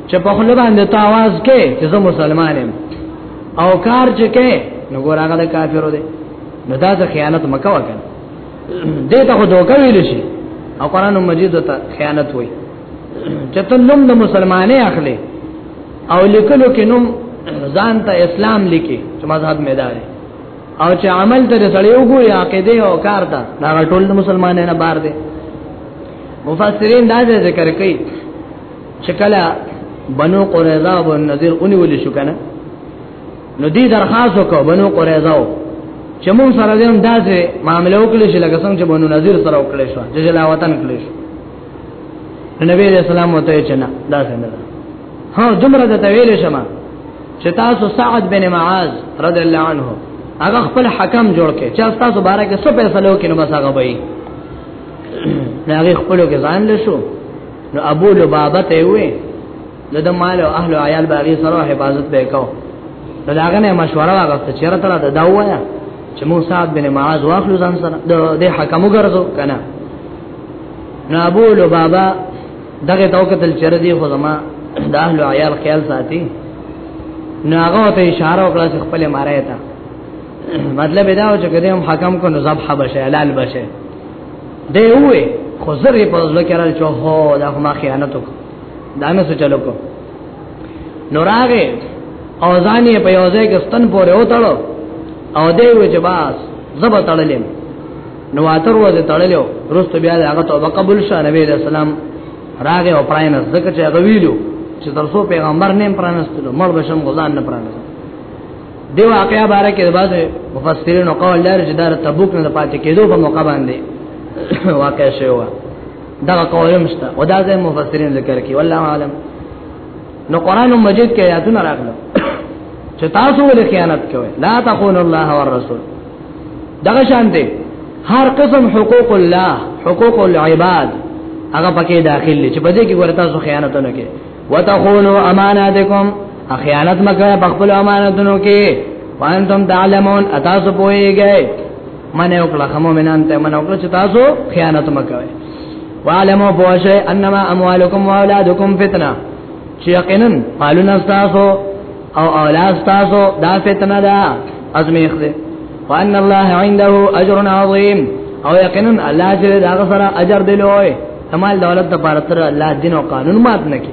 Speaker 1: چې په خپل باندې تاواز کې چې زه مسلمان یم او کار چې کې نو ګور هغه د کافرو دی نو دا د خیانت مکه وکړه دې ته خو دوکه ویل شي او قران مجید ته خیانت وای چې ته نوم د مسلمانې اخلي او لیکلو کې نوم ځان ته اسلام لیکي چې مذهب مې داري او چې عمل ته سړی وګوري عقیده او کار ته دا ټول مسلمانانو بار دي مفسرین دا ذکر کوي چې کله بنو قریظه او نذیر اونې ولې شو کنه نو دې درخواست وکړ بنو قریظه چې موږ سره دې هم داسې معاملې وکړي چې لکه څنګه چې بنو نذیر سره وکړي شو چې لا وطن کړی شو نبی دې سلام وته چې نه داسې نه ها دومره د تویل شمه چې تاسو سعد بن معاذ رضی الله عنه هغه خپل حکم جوړ کړي چې تاسو بارے کې څه فیصله وکړي نو بس هغه به نه هغه خپل کې ځان لشو نو ابو لبابه ته وې نو د مال او اهل او عیال باغی سره حفاظت وکاو نو داغه نه مشوره واغسته چیرې تر دا داوایا چې مو صاحب بن معاذ واخلو ځان سره د حکم وګرځو کنه نو ابو لبابا دغه توکتل چیرې دی خو زما د اهل او عیال خیال ساتي نو هغه ته اشاره وکړه چې خپل مارای ته مطلب دا و چې کله هم حکم کو نو ذبح بشه حلال بشه دی وې خو زری په ځل کې راځي چې هو دا ما خیانت وکړ دا مې څه چلو کو نو راغې او ځان یې په یو ځای کې ستن پورې وتړو او دی و چې باس زبر تړلې نو اتر وځه تړلې ورسته بیا هغه توبه قبول شه نبی له سلام راغې او پراینه زکه چې هغه ویلو چې ترسو پیغمبر نیم پرانستلو مړ بشم غزان نه پرانست دی واقعیا باره کې بعد مفسرین قول لري چې دا تبوک نه پاتې کېدو په موقع باندې واقع شوی دا قولم شته او دا ځای مفسرین ذکر کوي والله عالم نو قران مجید کې آیاتونه راغلي چې تاسو ولې خیانت کوئ لا تقول الله والرسول دغه شان دی هر قسم حقوق الله حقوق العباد هغه پکې داخل دي چې په دې کې ورته تاسو خیانت نه کوي وتخونوا اماناتکم خیانت مکه په خپل امانتونو کې وانتم تعلمون اتاسو پوهیږئ منه او کله مؤمنان ته منه او کله چې تاسو خیانت مکوئ وعلموا بوشه انما اموالکم واولادکم فتنه چې یقینا مالونه تاسو او اولاد تاسو دا فتنه ده ازمیخ ده وان الله عنده اجر عظیم او یقینا الله چې دا سره اجر دی لوی تمال دولت د بارتر الله دین او قانون مات نکي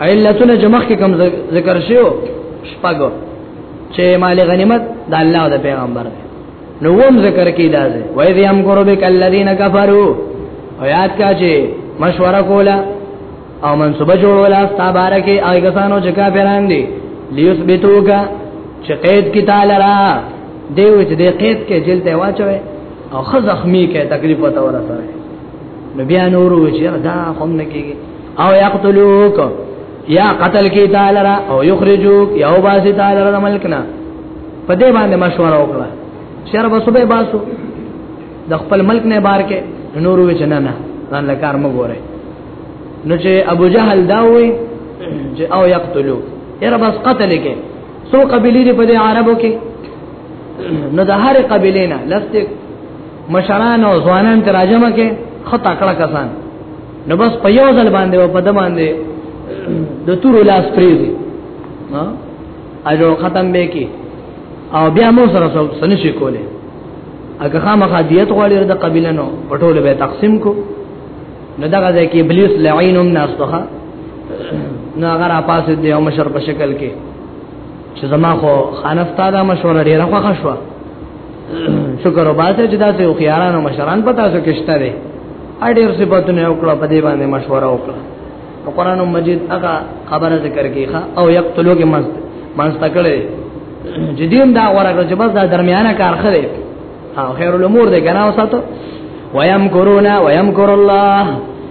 Speaker 1: علتونه چې مخکې کوم ذکر شو شپږو چې مال غنیمت د الله او د پیغمبر دی نو وم ذکر کې دا دی وای دې هم ګورو به کلذین کفروا او یاد کا چې مشوره کوله او منصوبه جوړوله تبارکه هغه کسانو چې کافران دي لیثبتوکا چې قید کی تعالی را دیو چې دې قید کې جلته واچوي او خو زخمی کې تکلیف وته ورسره نو بیا نور وچی دا هم نکیږي او یقتلوک یا قتل کی تعالی را او یخرجوک یا وباسی تعالی را ملکنا په دې باندې مشوره وکړه شر به صبح باسو د خپل ملک نه بار کې نور وچ نه نه ځان له کار مو ګوره نو چې ابو جهل دا وې چې او یقتلوک یره بس قتل کې سو قبیلی دی په عربو کې نو د هر قبیلینا لسته مشران او ځوانان ته راجمه کې خطا کړه کسان نو بس په یو ځل باندې او په د باندې د تور لاس پریزي ها اجو ختم به کې او بیا مو سره سن شي کوله اګه خامخا دیت غواړي د قبيله نو پټول به تقسیم کو نو دا غځه کې ابلیس لعینم ناس توخه نو هغه را پاسې دی او مشر په شکل کې چې زما خو خانف تا دا مشوره ډیره خوښه شو شکر وباسه چې دا څو خيارانو مشران پتا څه کېشته دي اړیر صفاتونه یو کړه په دې باندې مشوره وکړه په قران مجید هغه خبره ذکر کیخه او یقتلو کې مست مست کړي جديم دا ورغه چې بس دا درمیانه کار خره او خیر الامور دې کنه وساتو ويمکرون ويمکر الله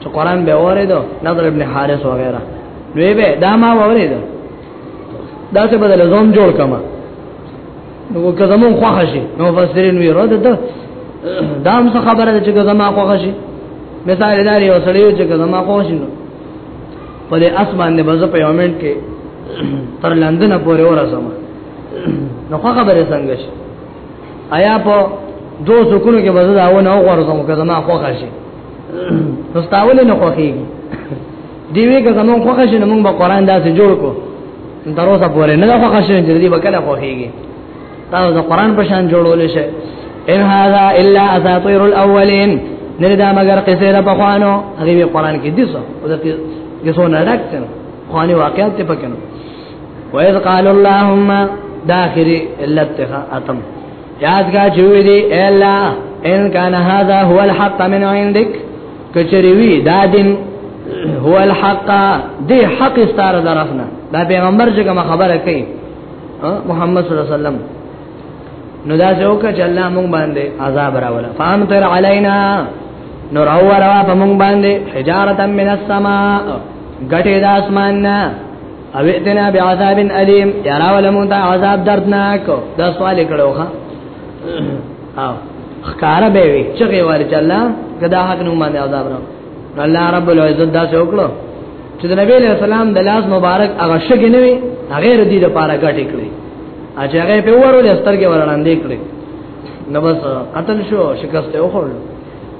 Speaker 1: چې قران به اوریدو نظر ابن حارث وغیرہ نو به دا ما اوریدو دا څه بدل زوم جوړ کما نو که زمون خوښ شي نو مفسرین وی رد ده دا هم څه خبره ده چې زما خوښ شي مثال لري او سړیو چې زما خوښ شي نو په دې اسمان نه بزو په یومنټ کې تر لندن پورې ورسم نو خو خبره څنګه شي آیا په دوه سکونو کې بزو دا و نه غوړم که زما خوښ شي تستاول نه خوخيږي دی وی که زمون خوخه شنه مونږ به قران داسې جوړ کو تر اوسه پورې نه خوخه شنه چې دی به کله خوخيږي تاسو د قران په شان جوړول شي ان هذا الا اساطير الاولين نه دا مگر قصه را بخوانو هغه په قران کې دي څه او د قصو نه راکته خواني واقعات ته پکنو واذ قال اللهم داخري لتها اتم یادګه جوړې دی الا ان کان هذا هو الحق من عندك کچری وی دا دین هو الحق دی حق ستاره درفنا دا پیغمبر چې کوم خبره کوي محمد صلی الله علیه وسلم نو دا څه وکړه چې الله مونږ باندې عذاب راولا فام تر علینا نور او ورا په مونږ باندې حجارتا من السما غټه د اسمان نه او اتنا بعذاب الیم یرا ولمون دا عذاب دردناک دا سوال کړو ها او خکار به وی چغه ور چلا کدا حق نو باندې عذاب راو الله رب العزت دا څه وکړو چې د نبی له سلام د لاس مبارک هغه شګې نه وي هغه ردی د پاره غټې کړې اجه هغه په ورو د سترګې ورلاندې کړې نو بس قتل شو شکست یې وخوړل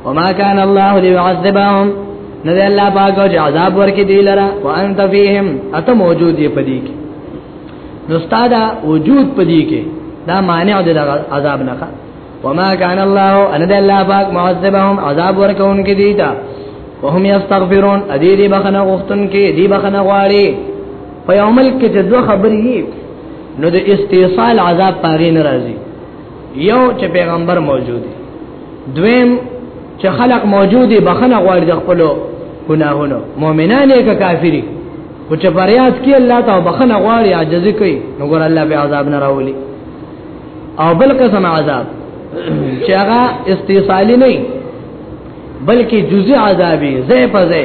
Speaker 1: وما كان الله ليعذبهم نو دی الله پاک او عذاب ورکې دی لرا وانت فیهم اته موجود یې پدې کې نو ستاده وجود پدې کې دا مانع دی عذاب نه کا وما كان الله ان دی الله پاک معذبهم عذاب ورکون کې دی تا وهم یستغفرون ادي دې بخنه غختن کې دې بخنه غواړي په یومل کې چې دوه خبرې نو د استیصال عذاب پاره ناراضي یو چې پیغمبر موجود دی دویم چې خلق موجود دی بخنه غواړي د خپل ګناهونو مؤمنان یې که کافری او چې فریاد کوي الله ته بخنه غواړي عاجز کوي نو ګور الله به عذاب نه راولي او بل قسم عذاب چې هغه استیصالی نه بلکې جزء عذابي زې په زې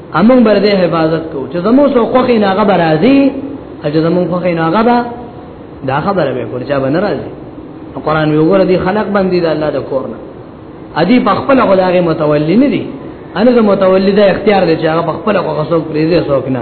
Speaker 1: امون بر دې حفاظت کو چې زمو سو خوخي ناغه برازي چې زمو خوخي ناغه با دا خبره به کول چې به ناراضي قرآن وی وګوره دي خلق باندې د الله د کور نه ادي په خپل خدای متولی نه دي انا زه متولی د اختیار دي چې هغه په خپل خو غصو پریزه سوک نه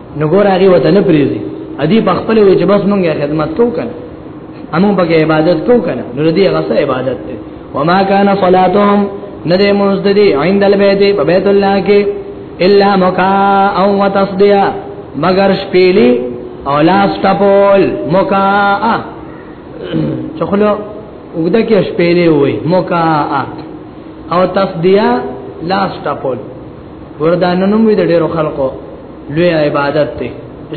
Speaker 1: نو ګور هغه وته نه پریزي ادي په خپل وی چې بس مونږه خدمت کو کنه امو په عبادت کو کنه نو دې غسه عبادت ته وما كان صلاتهم ندې مونږ دې عند البيت په بیت الله کې الا مکا او وتصدیا مگر شپېلی او لاس ټپول مکا چخلو وګدا کې شپېلی وای مکا او تصدیا لاس ټپول وردانونم وی د ډیرو خلقو لوی عبادت ته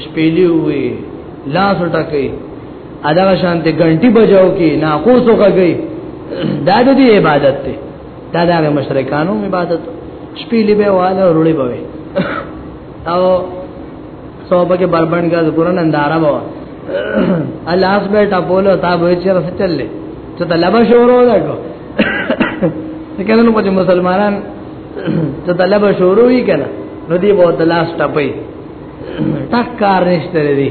Speaker 1: شپېلی وی لاس ټکې ادا شانته غنټي بجاو کې ناقوس وکړي دا د دې عبادت ته دا د مشرکانو عبادت شپېلی به واله ورولې بوي او صوبه کې بربند کا ذکرن اندارا بوا الله اس به ټاپولو تا به چې رس چللې چې طلبه شورو دا کو څنګه نو په مسلمانان ته طلب شروع وی کنه نو دی وو د لاس ټپي ټک کار نشته دی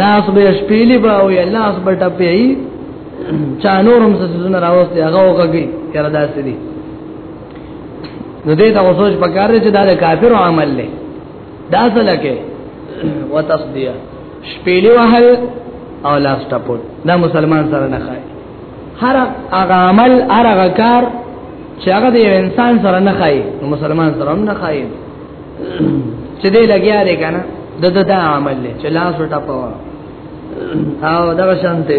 Speaker 1: ناس به شپېلې به او الله اس په ټپي چا نورم څه زونه راوستي هغه وګي کړه داسې دي نو دې ته سوچ پکاره چې دا د کافر عمل دی دا څه لکه وتصدیه شپېلې وهل او لاس ټپول دا مسلمان سره نه خای هر هغه عمل هر هغه کار چې هغه د انسان سره نه خای نو مسلمان سره هم نه خای چې دې لګیا دی کنه د د دا عمل له چې لاس وټا پوا او دا شانته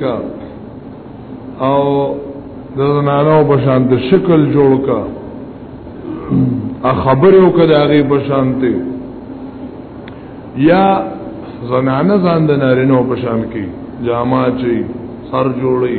Speaker 2: کا او د زنانو په شان د شکل جوړ کا ا خبرو کده هغه په شان ته یا زنانه ځان د نارینو په شان کې جامه چي سر جوړي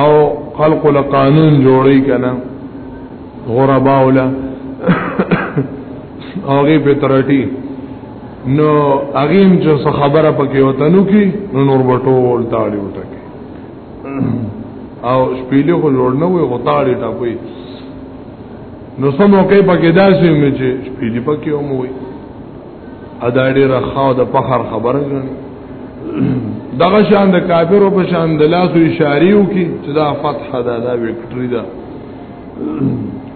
Speaker 2: او خلق له قانون جوړی کنه غربا ولا هغه په ترټی نو هغه هم چې خبره پکې وته نو کی نو نور بټول تاړي وته او شپېلې خو جوړ نه وي غطاړي ټاپوي نو سمو کې پکې داسې مې چې شپېلې پکې هم وي ادا ډیر خاو د فخر خبره ده دغه شان د کافرو په شان د لاس او اشاریو کې چې دا فتح ده دا وکټری ده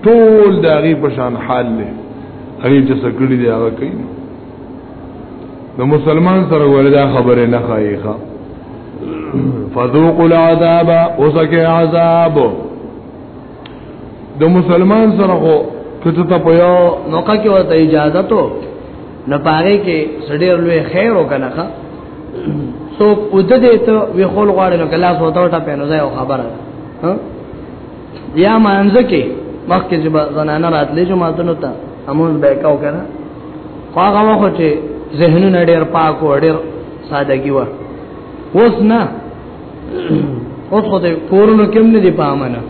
Speaker 2: ټول د هغه په شان حال له هغه چې سکړی دی هغه کوي د مسلمان سره وردا خبره نه خایخه فذوقوا العذاب وسکه عذاب د مسلمان سره خو کته ته په یو
Speaker 1: موقع کې ورته اجازه ته نه پاره کې سړی لوی خیر وکنه ښا سو او د دې ته وی خول غواړي نو کلاس وته وټه په نو ځای خبره ها یا مانځ کې مخکې چې زنانه راتلې چې ماته نو ته امون به کاو کنه هغه وخت چې ذهنونه ډېر پاک او ډېر سادهګي و اوس نه اوس خو ته کورونو کې نه دی پامنه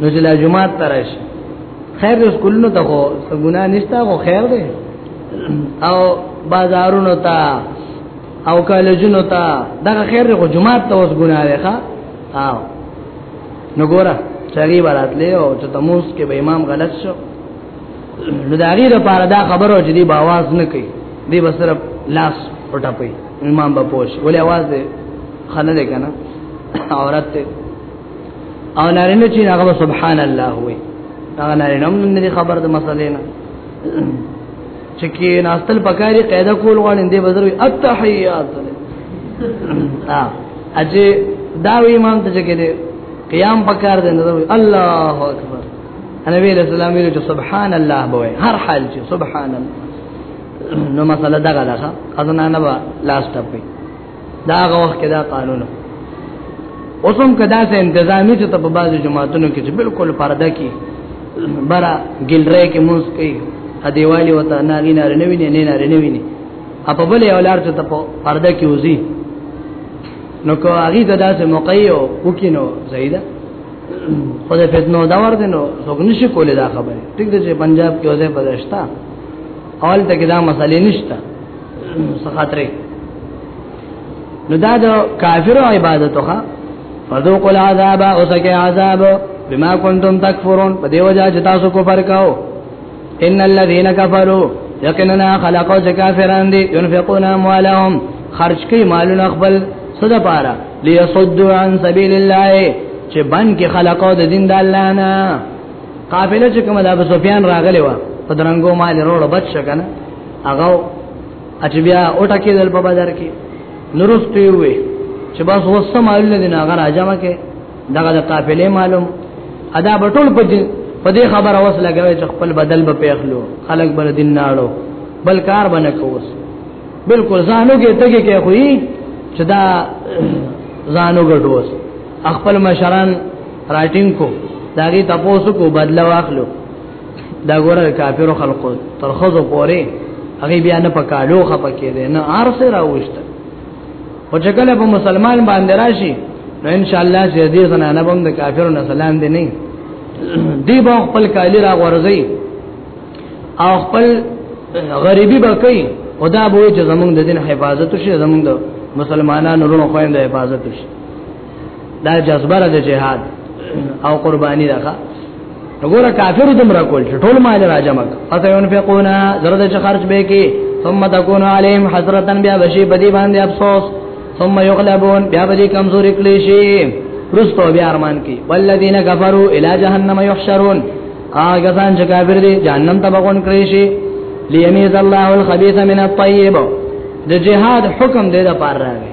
Speaker 1: نو چې لا جمعه ترش خیر اوس کولنو ته خو ګنا نشته خو خیر دی او بازارونو ته او کالجونو ته دا خیر خو جمعه ته اوس ګنا دی ښا او نو ګوره چری براتلې او چې تموس کې به امام غلط شو نو دا غیر لپاره دا خبره چې دی باواز نه کوي دی به صرف لاس پټاپي امام به پوش ولې आवाज دی خنه دی کنه عورت ته او نارینه چې هغه سبحان الله وي هغه نارینه هم نه خبر د مسلې نه چې کې ناستل پکاري قاعده کول غواړي دی بزرګ التحیات ها اجه دا وی امام ته چې کې قیام پکار دی الله اکبر نبی علیہ السلام ویل چې سبحان الله بوي هر حال چې سبحان الله نو مسله دغه ده اذن نه با لاس ټپي دا هغه وخت کې دا قانون اوسم کدا سه انتظامی چې په بعض جماعتونو کې چې بالکل پرده کې برا ګلره کې موس کوي ا دیوالی وته ناغي نه رنوي نه نه رنوي نه اپ بل یو لار ته په پرده کې وزي نو کو هغه داسې موقع یو وکینو زیاده په دې فتنو دا ور دي نو څوک نشي کولای دا خبره ټیک ده چې پنجاب کې اوسه پدشتا اول ته کې دا مسالې نشته سخاتره نو دا د کافرو عبادت خو فذوق العذاب اوسکه عذاب بما کنتم تکفرون په دیو جا چې تاسو کو فرقاو ان الذين كفروا یقینا خلقو چې کافران دي ينفقون اموالهم خرج کوي مالونه خپل صدا پاره ليصدوا عن سبيل الله چې بن کې خلقو د دین د الله نه قافله چې کومه د ابو سفیان راغلی و په درنګو مال وروړ بچ شکنه هغه اچ بیا اوټه کې دل په بازار کې نورستوي وي چې بس وسه مالونه دي نه هغه راځم کې دغه د قافلې معلوم ادا بټول په په دې خبره وس لګوي چې خپل بدل به پیخلو خلک بر دین ناړو بل کار باندې کوس بالکل ځانو کې تګي کې خوې چې دا ځانو ګټوس خپل مشران راټینګ کو داګه تاسو کو بدل واخلو دا ګوره کافر خلقو ترخصو پوره هغه بیا نه پکالو خپکې دي نه ارسه راوښته او چې کله په مسلمان باندې راشي نو ان شاء الله چې دې زنانه بم د کافرو نه سلام دي نه دی به خپل کالی را غورځي او خپل غریبي به کوي خدا به چې زمونږ د دین حفاظت شي زمونږ د مسلمانانو ورونو خويند حفاظت شي دا جذبه را ده جهاد او قرباني ده وګوره کافر دم را کول ټول مال را جمع پته یون فقونا زرد چې خرج به کې ثم تكون عليهم حسرتا بیا بشي بدی باندې افسوس ثم يغلبون بیا بدی کمزوري کلی شي رستو بیا ارمان کې والذین کفروا الى جهنم يحشرون هغه ځان چې کافر دي جهنم ته بغون کړی شي ليميز الله الخبيث من الطيب د جهاد حکم دې د پاره راغی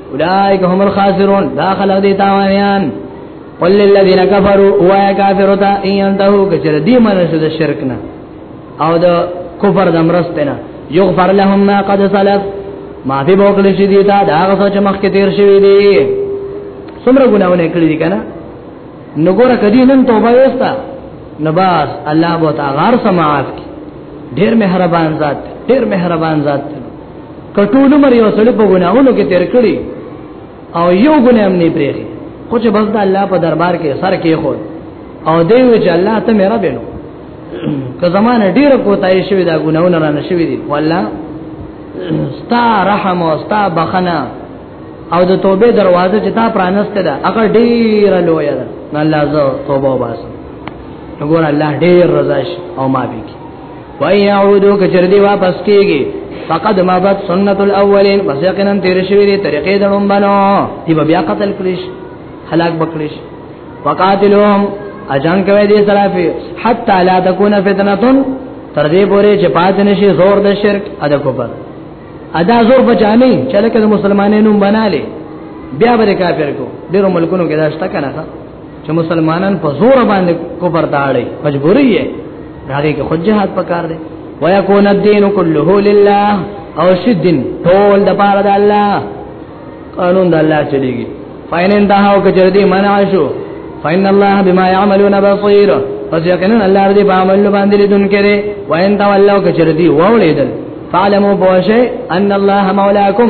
Speaker 1: اولائک هم الخاسرون دا خلق دی تاوانیان قل للذین کفروا وایا کافرو ته ان انتهو کچر دی منسو د شرک نه او د کفر د مرست نه یغفر لهم ما قد سلف معافی بوکل شي دی تا دا هغه څه مخکې تیر شوی دی څومره ګناونه کړی دی کنه نو ګوره کدی نن توبه وستا نو بس الله بو تا غار سماعت کی ډیر مهربان ذات ډیر مهربان ذات کټول مر یو سړی په ګناهونو کې تیر کړی او یو ګناه هم نه پریږي خو چې بس د الله په دربار کې سر کې خو او دی وی چې الله ته مې رب نو که زمانه ډیره کوتای شوی دا ګناونه را نشوي دي والله ستا رحم او ستا بخنه او د توبه دروازه چې تا پرانسته ده هغه ډیره لوی ده الله زه توبه وباسم وګور الله ډیر رضا او معافي ويعودو کچر دی واپس کیږي فقد مضت سنت الاولين پس یقینا تیر شوی دی طریقې د لومبنو دی بیا قتل کړیش هلاک بکړیش وقاتلهم اجان کوي دي سلافي حتا لا تكون فتنه تر دې پورې چې پات نشي زور د شرک ادا کوپر ادا زور بچانی چې لکه مسلمانانو بناله بیا به کافر کو ډیرو ملکونو کې دا شته کنه چې مسلمانان په زور باندې کفر ته اړي مجبوري یې راغی کې خود جهاد پکار دی ويكون الدين كله لله او شدن ټول د پاره د الله قانون د الله چلیږي فاین انتهاو کچر دی منع شو فاین الله بما يعملون بصير پس یقینا الله دې په عمل باندې لیدون کړي وان تولوا کچر دی وولیدل فعلموا بوشه ان الله مولاکم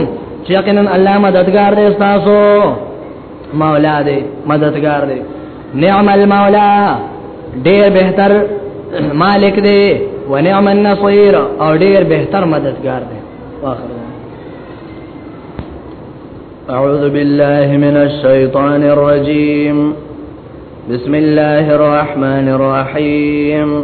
Speaker 1: یقینا الله مددگار دې تاسو مولا دي مددگار دي نعم المولا دير بهتر مالك دي ونعم النصير او دير بهتر مددگار دي واخر
Speaker 3: اعوذ بالله من الشيطان الرجيم بسم الله الرحمن الرحيم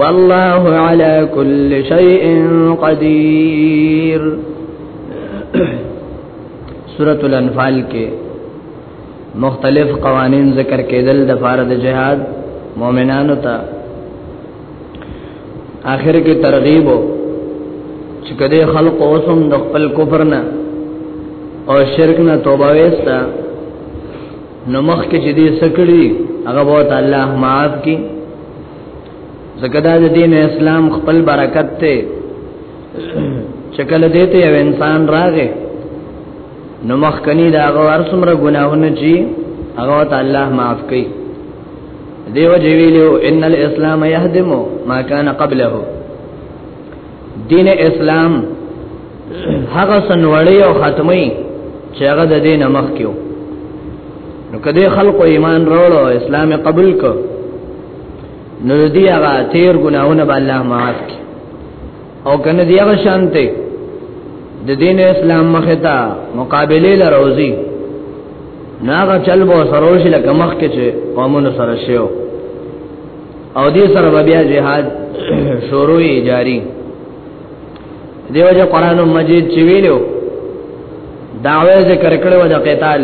Speaker 1: والله على كل شيء قدير سورۃ الانفال کې مختلف قوانین ذکر کېدل د فار د جهاد مؤمنانو ته آخر کې ترغیب چې کده خلق اوسم د خپل کفر نه او شرک نه توبه وستا نو مخ کې چې دې سکړي هغه بہت الله معاف کی زکدا د دین اسلام خپل برکت ته چکل دیته یو انسان راغې نو مخ کني دا هغه ورسمره ګناهونه چی هغه ته الله معاف کوي دیو جویلو ان الاسلام يهدم ما كان قبله دین اسلام هغه سنوړی او ختمي چې هغه د دین مخ کیو نو کدی خلکو ایمان وروړو اسلام قبول کو نو دی هغه تیر ګناونه به الله معاف کی او کنه دی هغه شانته د دین اسلام مخه تا مقابله لروزی ناغه چل بو سروش لکه مخ کې چې قومونو سره شیو او دې سره بیا جهاد شروع جاری دیو جو قران مجید چې ویلو داوی ذکر کړو د قتال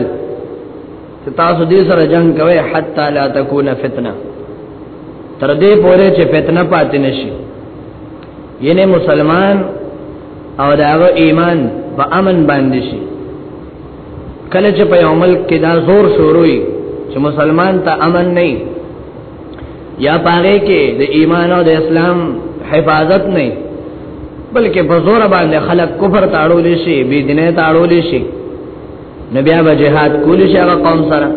Speaker 1: چې تاسو دې سره جنگ کوي حتا لا تکون فتنه تر دې پوره چې فتنه پاتې نشي ینه مسلمان او داغه ایمان په امن باندې شي کله چې په عمل کې دا زور شوروي چې مسلمان ته امن نه یا پاره کې د ایمان او د اسلام حفاظت نه بلکې په زور باندې خلک کفر تاړول شي بی دینه تاړول شي نبی ابا جهاد کول شي هغه قوم سره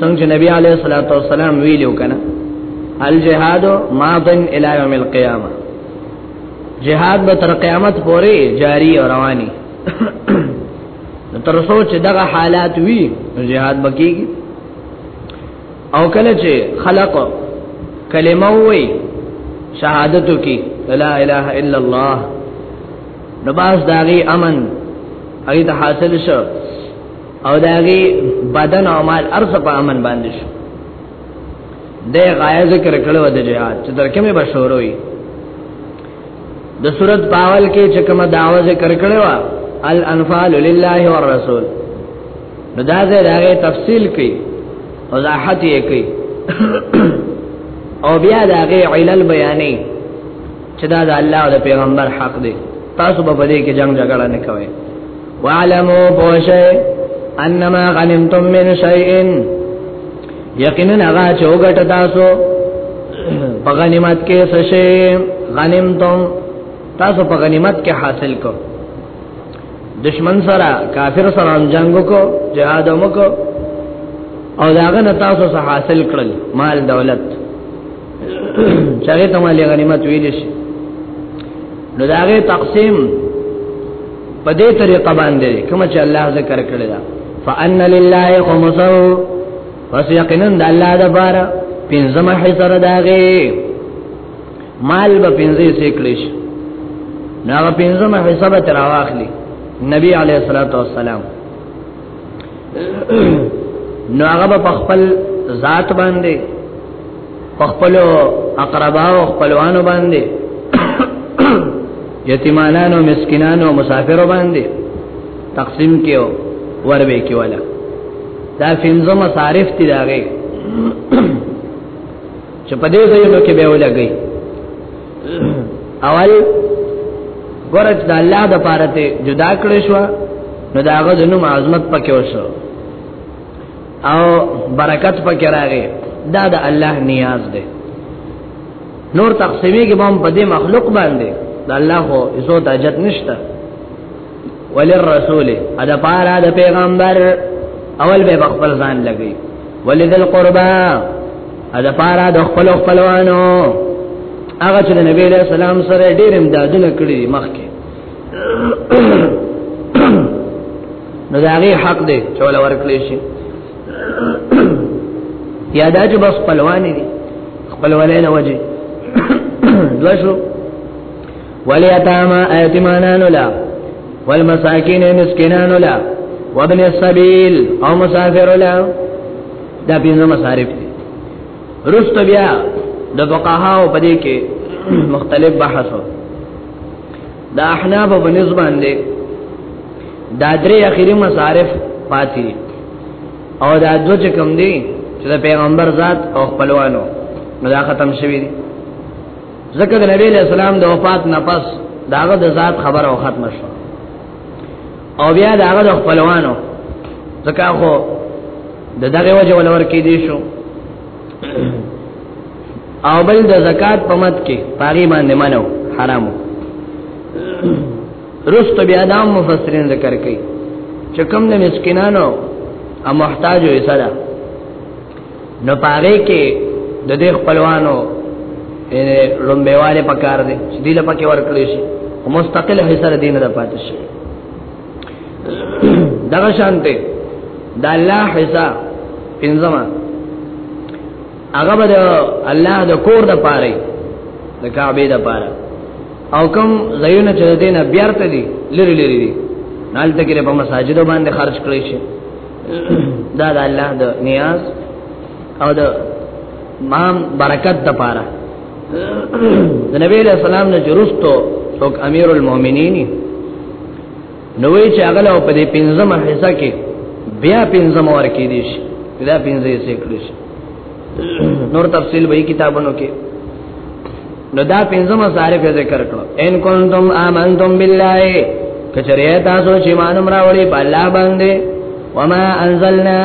Speaker 1: څنګه نبی علیه الصلاۃ والسلام ویلو کنه الجهاد ماضن الی یوم القیامه جهاد به تر قیامت پورې جاری او رواني تر سوچ دغه حالات وی جهاد بکیږي او کله چې خلق کلمه وي شهادت کی لا اله الا الله نو باز داغي امن هغه ته حاصل شو او داغي بدن او مال ارث په امن باندې شو د غایا ذکر کړو د جهاد چې تر کومه بشوروي د صورت باول کې چې کومه داوا ذکر کړو الانفال لله والرسول نو دا ځای راغی تفصیل کوي وضاحت یې کوي او بیا دا غي علل بیانې چې دا د الله او د پیغمبر حق دی تاسو به دې کې جنگ جګړه نه کوئ وعلموا بوشه انما غنمتم من شيء یقینا هغه چې وګټه تاسو په غنیمت کې څه شي غنیمتم تاسو په غنیمت کې حاصل کو دشمن سره کافر سره هم جنگ کو جهاد هم کو او داغه نه تاسو څه حاصل کړل مال دولت چاغه ته مال غنیمت ویل شي نو داغه تقسیم په دې طریقه باندې کوم چې الله ذکر کړی دا فان لله خمسه فسيقنن الله دبارا پنځمه حصہ داغه مال به پنځه سیکلیش نو هغه پنځه مې حساب تر واخلي نبی علیه الصلاۃ والسلام نو هغه په خپل ذات باندې په خپل اقربا او خپلوانو باندې یتیمانانو مسکینانو مسافرو باندې تقسیم کیو ور به کیواله دا فنزو مصارف تی داغه چې په دې ځایونو کې به ولګي اول ورج د الله د پاره ته جدا کړې شو نو داغه د نوم عظمت پکې وشو او برکت پکې راغی دا د الله نیاز دی نور تقسیمې کې هم په دې مخلوق باندې د الله خو عزت اجت نشته وللرسول ادا پارا د پیغمبر اول به خپل ځان لګي ولذل قربا ادا پارا د خپل خپلوانو هغه چې نبی له سلام سره ډېر امدادونه کړی مخکې نو دا غي حق دی چې ولا ورکړي شي یا دا چې بس خپلوان دي خپلوانه نه وځي دوشو ولیتاما ایتمانانو لا والمساکین مسکنانو لا وابن السبیل او مسافرو لا دا پینځه مصارف دي رست بیا د فقهاو په دې کې مختلف بحثو دا احناف په نسبان دي دا درې اخیری مصارف پاتې او دا دوه چې کم دي چې د پیغمبر ذات او خپلوانو نو دا ختم شوی دي ذکر د نبی علیہ السلام د وفات نه پس داغه د ذات خبره او ختم شو او بیا داغه د خپلوانو ځکه خو د دغه وجه ولور کې دي شو او بل د زکات په مت کې پاغي باندې منو حرامو رست بیا دام مفسرین ذکر کوي چې کم نه مسکینانو او محتاجو یې سره نو پاره کې د دې خپلوانو لومبېواله پکار دي چې دې لپاره کې ورکړي شي مستقل حصہ دین را پاتې شي دغه شانته د الله حصہ پنځمه هغه به الله د کور د پاره د کعبه د پاره او کوم زینه چې دینه بیارته دي لری لری دي نالته کې په مساجدو باندې خرج کړی شي دا د الله د نیاز او د مام برکت د پاره د نبی له سلام نه جرستو څوک امیر المؤمنین نوې چې هغه په دې پنځمه حصہ کې بیا پنځمه ورکې دي دا پنځه یې سیکل شي نور تفصیل به کتابونو کې نو دا پنځمه ساره په ذکر کړو ان کنتم امنتم بالله کچره تاسو چې مانم راوړي په الله باندې وما انزلنا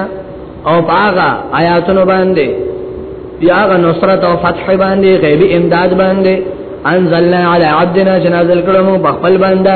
Speaker 1: او پاغا آیاتونو باندې یا غ نصرت او فتح باندې غیبی امداد باندې انزلنا علی عبدنا جنازل کړو په خپل باندې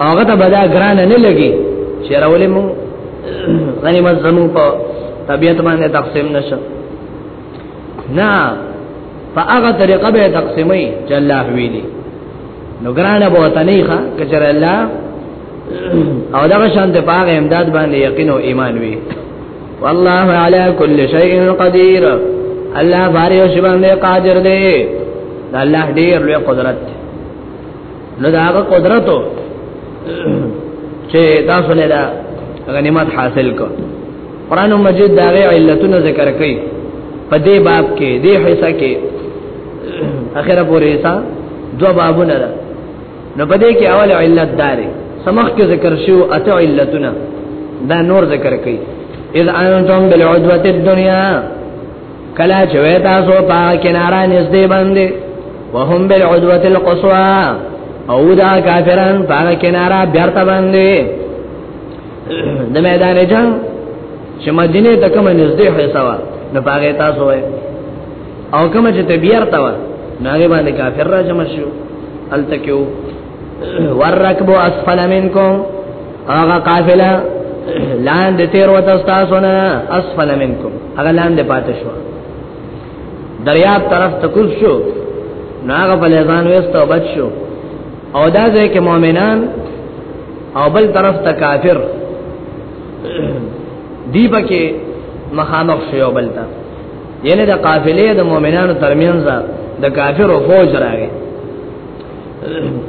Speaker 1: هغه ته بدا ګران نه لګي چې راولې مو غني مزمو په طبيعت باندې تقسیم نشه نه په هغه طریقه به تقسیمي چې الله ویلي نو ګران به وته نه ښه کچر الله او دا شان ته پاغه امداد باندې یقین او ایمان وي والله علی کل شیء قدیر الله باري او شبان قادر دی الله ډیر لوی قدرت دی نو دا هغه قدرت چې تاسو له دا غنیمت حاصل کو قران مجید دا غي علتونه ذکر کړي په دې باب کې دې حصہ کې اخره پورې حصہ دو بابونه ده نو په دې کې اول علت داري سمخ کې ذکر شو اته علتونه دا نور ذکر کړي اذ انتم بالعدوه الدنيا کلا چوي تاسو په کنارا نږدې باندې وهم بالعدوه القصوى او دا کافرن په کنارا بیرته باندې د میدان جنگ چې مدینه ته کوم نږدې حصہ وا نو پاره تاسو وای او کوم چې ته بیرته وا ناګه باندې کافر را جمع شو التکیو ورکبو اسفل منکم هغه قافله لاندې تیر وته تاسو نه اسفل منکم هغه لاندې پاتې شو دریاب طرف ته کوز شو ناغه په لزان وستو بچ شو او دا ځکه مؤمنان او بل طرف ته کافر دی پکې مخامخ شو بل ته یعنی د قافلې د مؤمنانو ترمنځ د کافر او فوج راغی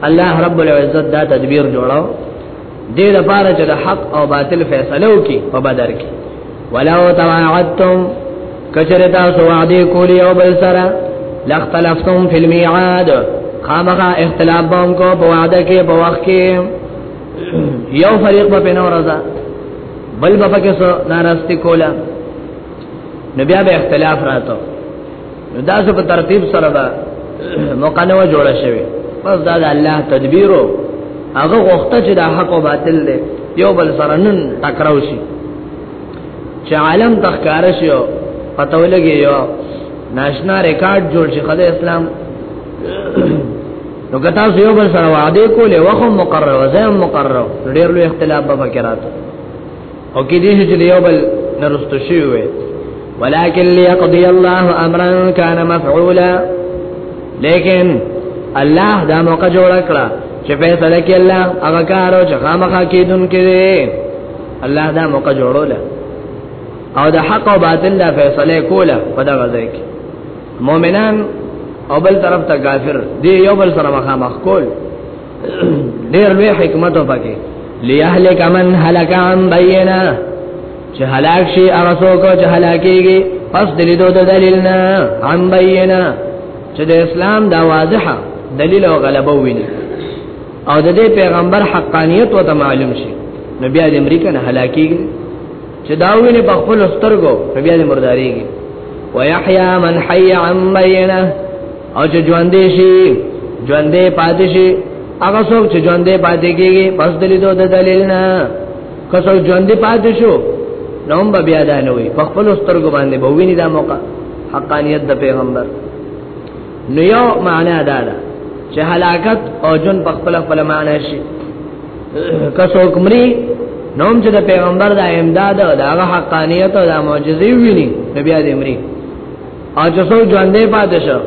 Speaker 1: الله رب العزت دا تدبیر جوړاو دې لپاره چې د حق او باطل فیصله وکي په بدر کې ولو تواعدتم کچره تاسو وعده کولی او بل سره لختلفتم فی المیعاد خامخا اختلاف بوم کو په وعده کې په وخت کې یو فریق په پینو رضا بل په کې سو ناراستی کولا نبي به اختلاف راتو دا څه په ترتیب سره به مقنوه جوړ شوی پس دا د الله تدبیرو هغه وخت چې دا حق او باطل دی یو بل سره نن ټکراو شي چې عالم تخکار شي او پته ولګي یو ناشنا ریکارډ جوړ شي خدای اسلام نو کتا سو یو بل سره وعده کوله وخم مقرر وزم مقرر ډیر لوی اختلاف به پکې راته او کې دې چې یو بل نرستو شي وي ولكن ليقضي الله امرا كان مفعولا لیکن الله دا موقع جوړ کړه چې فیصله کې الله هغه کار او چې خامخا کیدون کې الله دا موقع جوړول او د حق او باطل دا فیصله کوله په دا غځای کې مؤمنان او بل طرف ته کافر دی یو بل سره مخامخ کول ډیر لوی حکمت وبکه لیهلک من هلک عن بینه چې هلاک شي هغه څوک چې هلاکیږي پس دلیدو د دلیل نه عن بینه چې د اسلام دا واضحه دلیل او غلبه ویني او د دې پیغمبر حقانیت وته معلوم شي نو بیا د امریکا نه هلاکیږي چې دا ویني په خپل سترګو بیا د مرداریږي ويحيى من حي عن بينه او چې ژوندې شي ژوندې پاتې شي هغه څوک چې ژوندې پاتې کیږي پس دلی دوه دلیل نه کسو ژوندې پاتې شو نوم به بیا دا نه وي په خپل سترګو باندې به ویني دا موقع حقانیت د پیغمبر نو یو معنا دا ده چې هلاکت او جن په خپل خپل معنا شي کسو کومري نوم چې د پیغمبر د امداد او د هغه حقانیت او د معجزې ویني نبي ادمري او چې څو ژوندې پاتې شو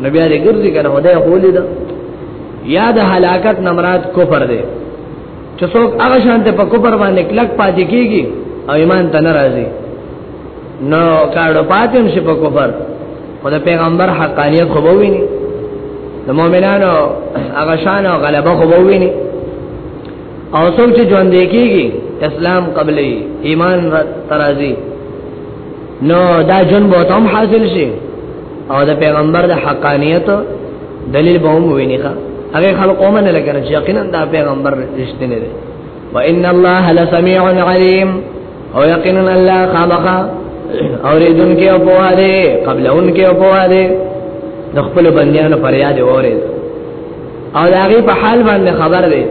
Speaker 1: نو بیا دې ګرځي کنه هدايه هولې ده یا د هلاکت نمرات کفر دی چې څوک هغه شانته په کفر باندې کلک پاتې کیږي او ایمان ته ناراضي نو کارو پاتم شي په کفر خو د پیغمبر حقانیت خو وویني د مؤمنانو هغه شان او غلبه خو وویني او څوک چې ژوند کیږي اسلام قبلې ایمان ترازی نو دا جون به تم حاصل شي او د پیغمبر د حقانیت دلیل به هم ویني ښا هغه خلق اومنه لکه چې یقینا دا پیغمبر رښتینی دی وان الله لسميع عليم او یقینا الله خامخا اوریدون کې او په دې قبل ان کې او په دې د خپل بندیانو فریاد اورید او دا غي په حال باندې خبر دی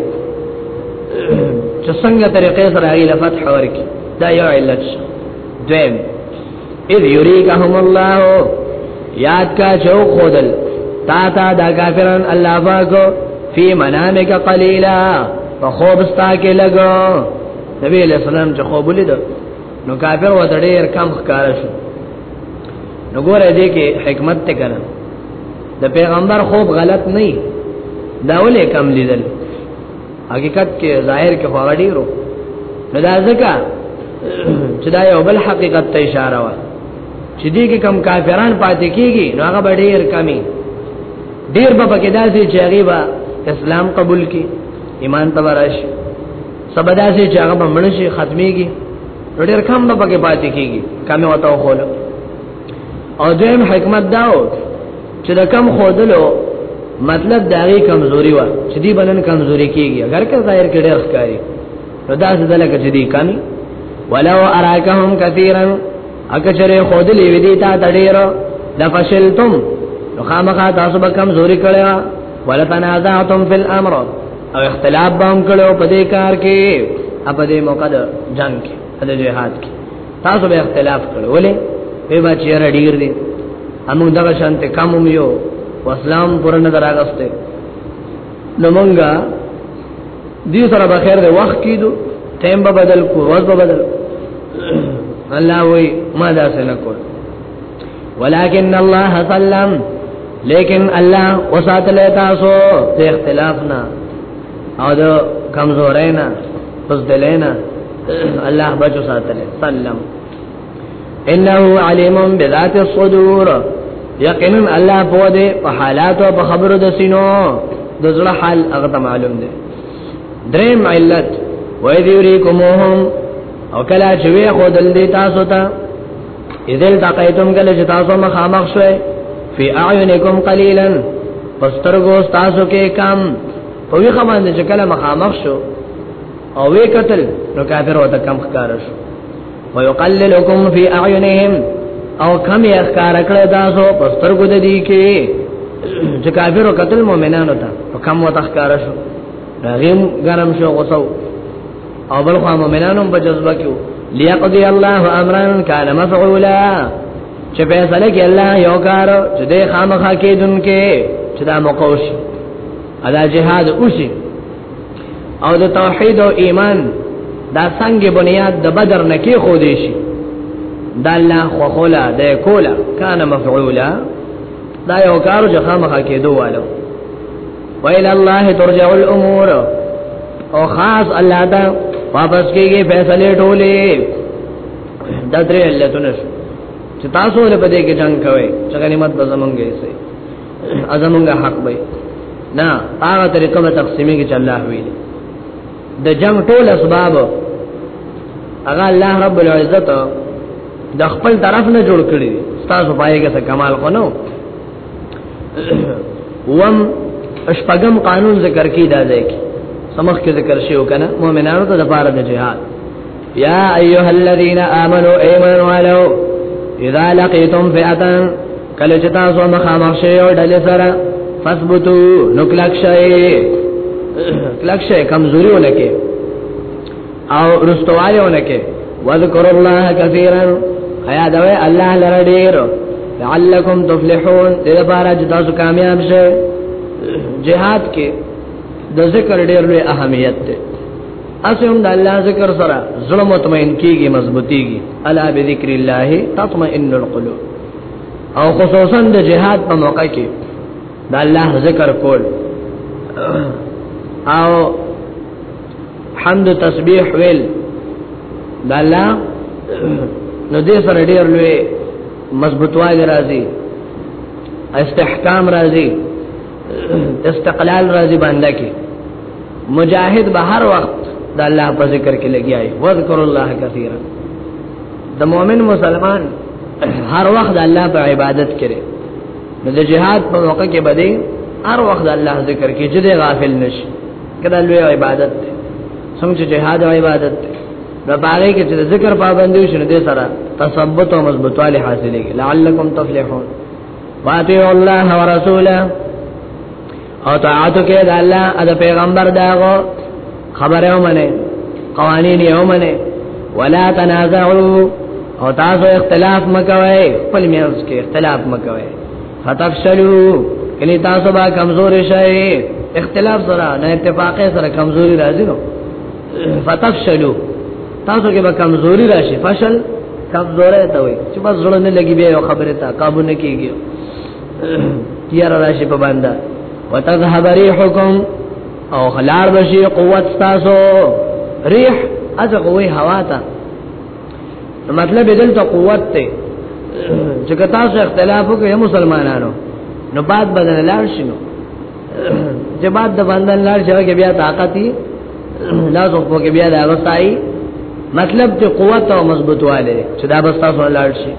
Speaker 1: چې څنګه طریقې سره غي لفت حور کی دا یو علت شو دویم اذ یریکهم الله یاد کا چو خودل تا تا دا کافرن الله پاک فی منامک قلیلا فخوب ستا کې لګو نبی علیہ السلام چې خوب لید نو کافر و ډېر کم ښکار شو نو ګوره دې کې حکمت ته کړه د پیغمبر خوب غلط نه دا ولې کم لیدل حقیقت کې ظاهر کې هغه ډیرو نو دا ځکه چې دا یو بل حقیقت ته اشاره و چې دې کې کم کافران پاتې کیږي نو هغه به ډیر کمی ډیر به پکې داسې چې هغه به اسلام قبول کړي ایمان ته ورشي سبدا سي چې هغه مړ شي ختميږي ډېر کم به پکې پاتې کیږي کمه وته خو او دیم حکمت داو چې د کم خودلو مطلب د هغه کمزوري و چې دی بنن کمزوري کیږي اگر که ظاهر کې ډېر ښکاری نو دا څه دلته چې دی کمی ولو اراکهم کثیرا اکثر خودلې وی دی تا ډېر لفشلتم نو خامخا تاسو به کمزوري کړی ولا تنازعتم فی الامر او اختلاف به هم کړو په دې کار کې په دې موقع د جنگ کې د جهاد کې تاسو به اختلاف کړو ولې به با چیر ډیر دي همو دغه شانت کم یو اسلام پرنه دراغسته نو مونږه دې سره به خیر دی وخت کیدو ټیم به بدل کو ورځ به بدل الله وی ما دا سره کول ولكن الله سلم لیکن الله وساتل تاسو په اختلاف نه او د کمزورینا پس دلینا الله بچو ساتل سلام انه علیم بذات الصدور یقینا الله په دې په حالات او په خبرو د سینو د زړه حال هغه معلوم دی دریم علت وایذ یریکموهم او کلا چې وی خو دل دی تاسو ته اذل تقیتم کله چې تاسو مخامخ شوي فی اعینکم قلیلا پسترګو تاسو کې کم په وی خمن چې کله مخامخ شو او وی قتل نو کافر وته کم ښکار شو ويقللکم فی اعینهم او کم یې ښکار کړه تاسو پسترګو د دې کې چې کافر قتل مؤمنانو ته کم وته ښکار شو دا غیم ګرم شو غوسو او بل خو مؤمنانو په جذبه کې ليقضي الله امرا كان مفعولا چې فیصله کې الله یو کار چې د خامخا کېدونکې چې دا مقوش ادا جهاد اوسي او د توحید او ایمان دا څنګه بنیاد د بدر نه کې خو دې شي دا الله خو خولا د کولا کان مفعولا دا یو کار چې خامخا کېدو والو ویل الله ترجع الامور او خاص الله دا واپس کېږي فیصله ټولې د درې علتونه چې تاسو له پدې کې جنگ کوي چې غنیمت به زمونږه یې سي ازمونږه حق به نه هغه طریقه به تقسیمې کې چې الله ویل د جنگ ټول اسباب هغه الله رب العزت د خپل طرف نه جوړ کړی تاسو پایګه څه کمال خو نو وم اشپغم قانون ذکر کی دا ځای کې سمخ کې ذکر شی وکنه مؤمنانو ته د پاره د جهاد یا ایها الذین آمنو ایمنو علو اذا لقیتم فئه کله چې تاسو مخامخ شئ او ډلې سره فثبتو نو کلک شئ کلک شئ کمزوري ولکه او رستوالونه کې وذکر الله کثیرا خیا دوی الله لره ډیر لعلکم تفلحون دې لپاره چې تاسو کامیاب شئ جهاد کې د ذکر ډیر لوی اهمیت دی اسه هم د الله ذکر سره ظلم مطمئن کیږي مضبوطیږي الا بذکر الله تطمئن القلوب او خصوصا د جهاد په موقع کې د الله ذکر کول او حمد تسبیح ویل د الله نو دې سره ډېر لوی مضبوطوالی راځي استحکام راځي استقلال راځي باندې کې مجاهد به هر وخت د الله په ذکر کې لګیاي وذکر الله کثیرا د مؤمن مسلمان هر وخت د الله په عبادت کړي نو د جهاد په موقع کې بده هر وخت الله ذکر کې چې غافل نشي کدا لوی عبادت دی څنګه چې جهاد عبادت دی نو باندې کې چې ذکر پابندي شنو دې سره تثبت او مضبوطواله حاصلېږي لعلکم تفلحون واطیع الله ورسوله او طاعت کې د الله او د پیغمبر داغو خبره ومنه قوانین یې ومنه ولا تنازعوا او تاسو اختلاف مکوئ خپل میانس کې اختلاف مکوئ فتفشلو کلی تاسو با کمزور شئ اختلاف سره نه اتفاق سره کمزوري راځي نو فتفشلو تاسو کې به کمزوري راشي فشل کمزوري ته وي چې بس زړه نه لګي بیا خبره تا قابو نه کیږي تیار راشي په باندې وتذهب ريحكم او خلار بشي قوت تاسو ريح اځه قوي هوا ته مطلب دلته قوت ته چې کتا سره اختلاف وکړي مسلمانانو نو بعد بدل لار شنو چې بعد د باندې لار شوه کې بیا طاقتي لاس په کې بیا دا وسای مطلب ته قوت او مضبوطواله چې دا بس تاسو لار شي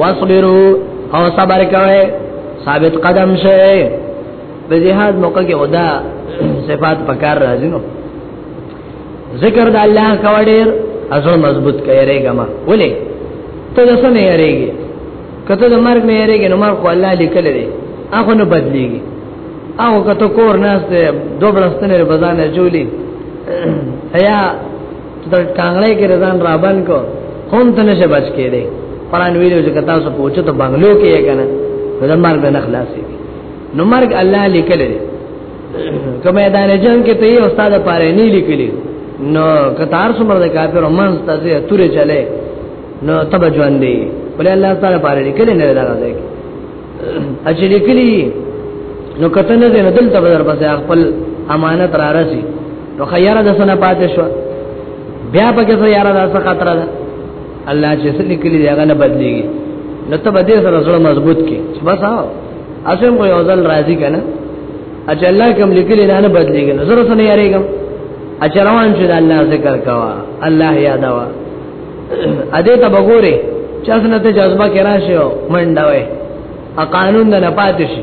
Speaker 1: واصبروا او صبر کوئ ثابت قدم شئ په جهاد موقع کې ودا صفات پکار راځي نو ذکر د الله کا ډیر ازل مضبوط کړي ګما ولې ته د سمې یریږي کته د مرګ نه یریږي نو مرګ الله لیکل دی هغه نه بدلیږي او کته کور نه ست دوبرستنه بزانه جوړي حیا ته کانګړې کې رضان رابن کو هم ته نشه بچ کې دی قران ویلو چې کتا سو پوښتنه ته بنگلو کې کنه د مرګ نه خلاصي نو مرګ الله لیکل دی که میدان جنگ کې ته یو استاد پاره نه لیکلی نو کتار څومره د کافر منځ ته زه تورې چلے نو تب ژوند دی بل الله تعالی پاره لیکلی نه دا راځي اچې لیکلی نو کته نه نه دلته بدر پسې خپل امانت را رسی نو خیره د سنه پاتې شو بیا پکې سره یاره دا څه خطر ده الله چې څه لیکلي دی هغه نه بدليږي نو ته به دې سره سره مضبوط کې بس آو اسم کو یو ځل راضي کنه اچ الله کوم لیکلي نه نه بدليږي نو زره سره یاريګم اچ روان شې الله ذکر کوا الله یادوا ا دې ته وګوره چې اسنه ته جذبه کې راشي او منډه وې ا قانون نه پاتې شي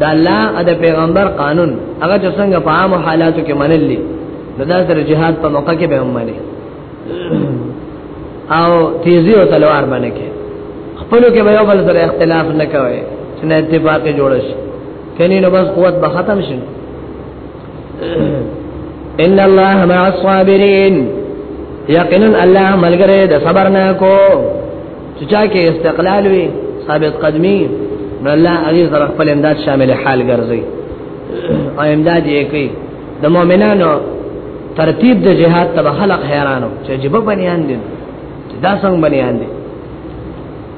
Speaker 1: د الله ا د پیغمبر قانون هغه څنګه په عام حالاتو کې منلې نو دا سره جهاد په موقع کې به هم منلې او تیزی او تلوار باندې کې خپل کې به یو بل سره اختلاف نه کوي چې نه اتفاق جوړ شي کني نو بس قوت به ختم شي ان الله مع الصابرین یقینا الله ملګری د صبر نه کو چې چا کې استقلال وي ثابت قدمی نو الله عزیز رب خپل امداد شامل حال ګرځي او امداد یې کوي د مؤمنانو ترتیب د جهاد ته خلق حیرانو چې جب بنیان دي دا څنګه بنیان دي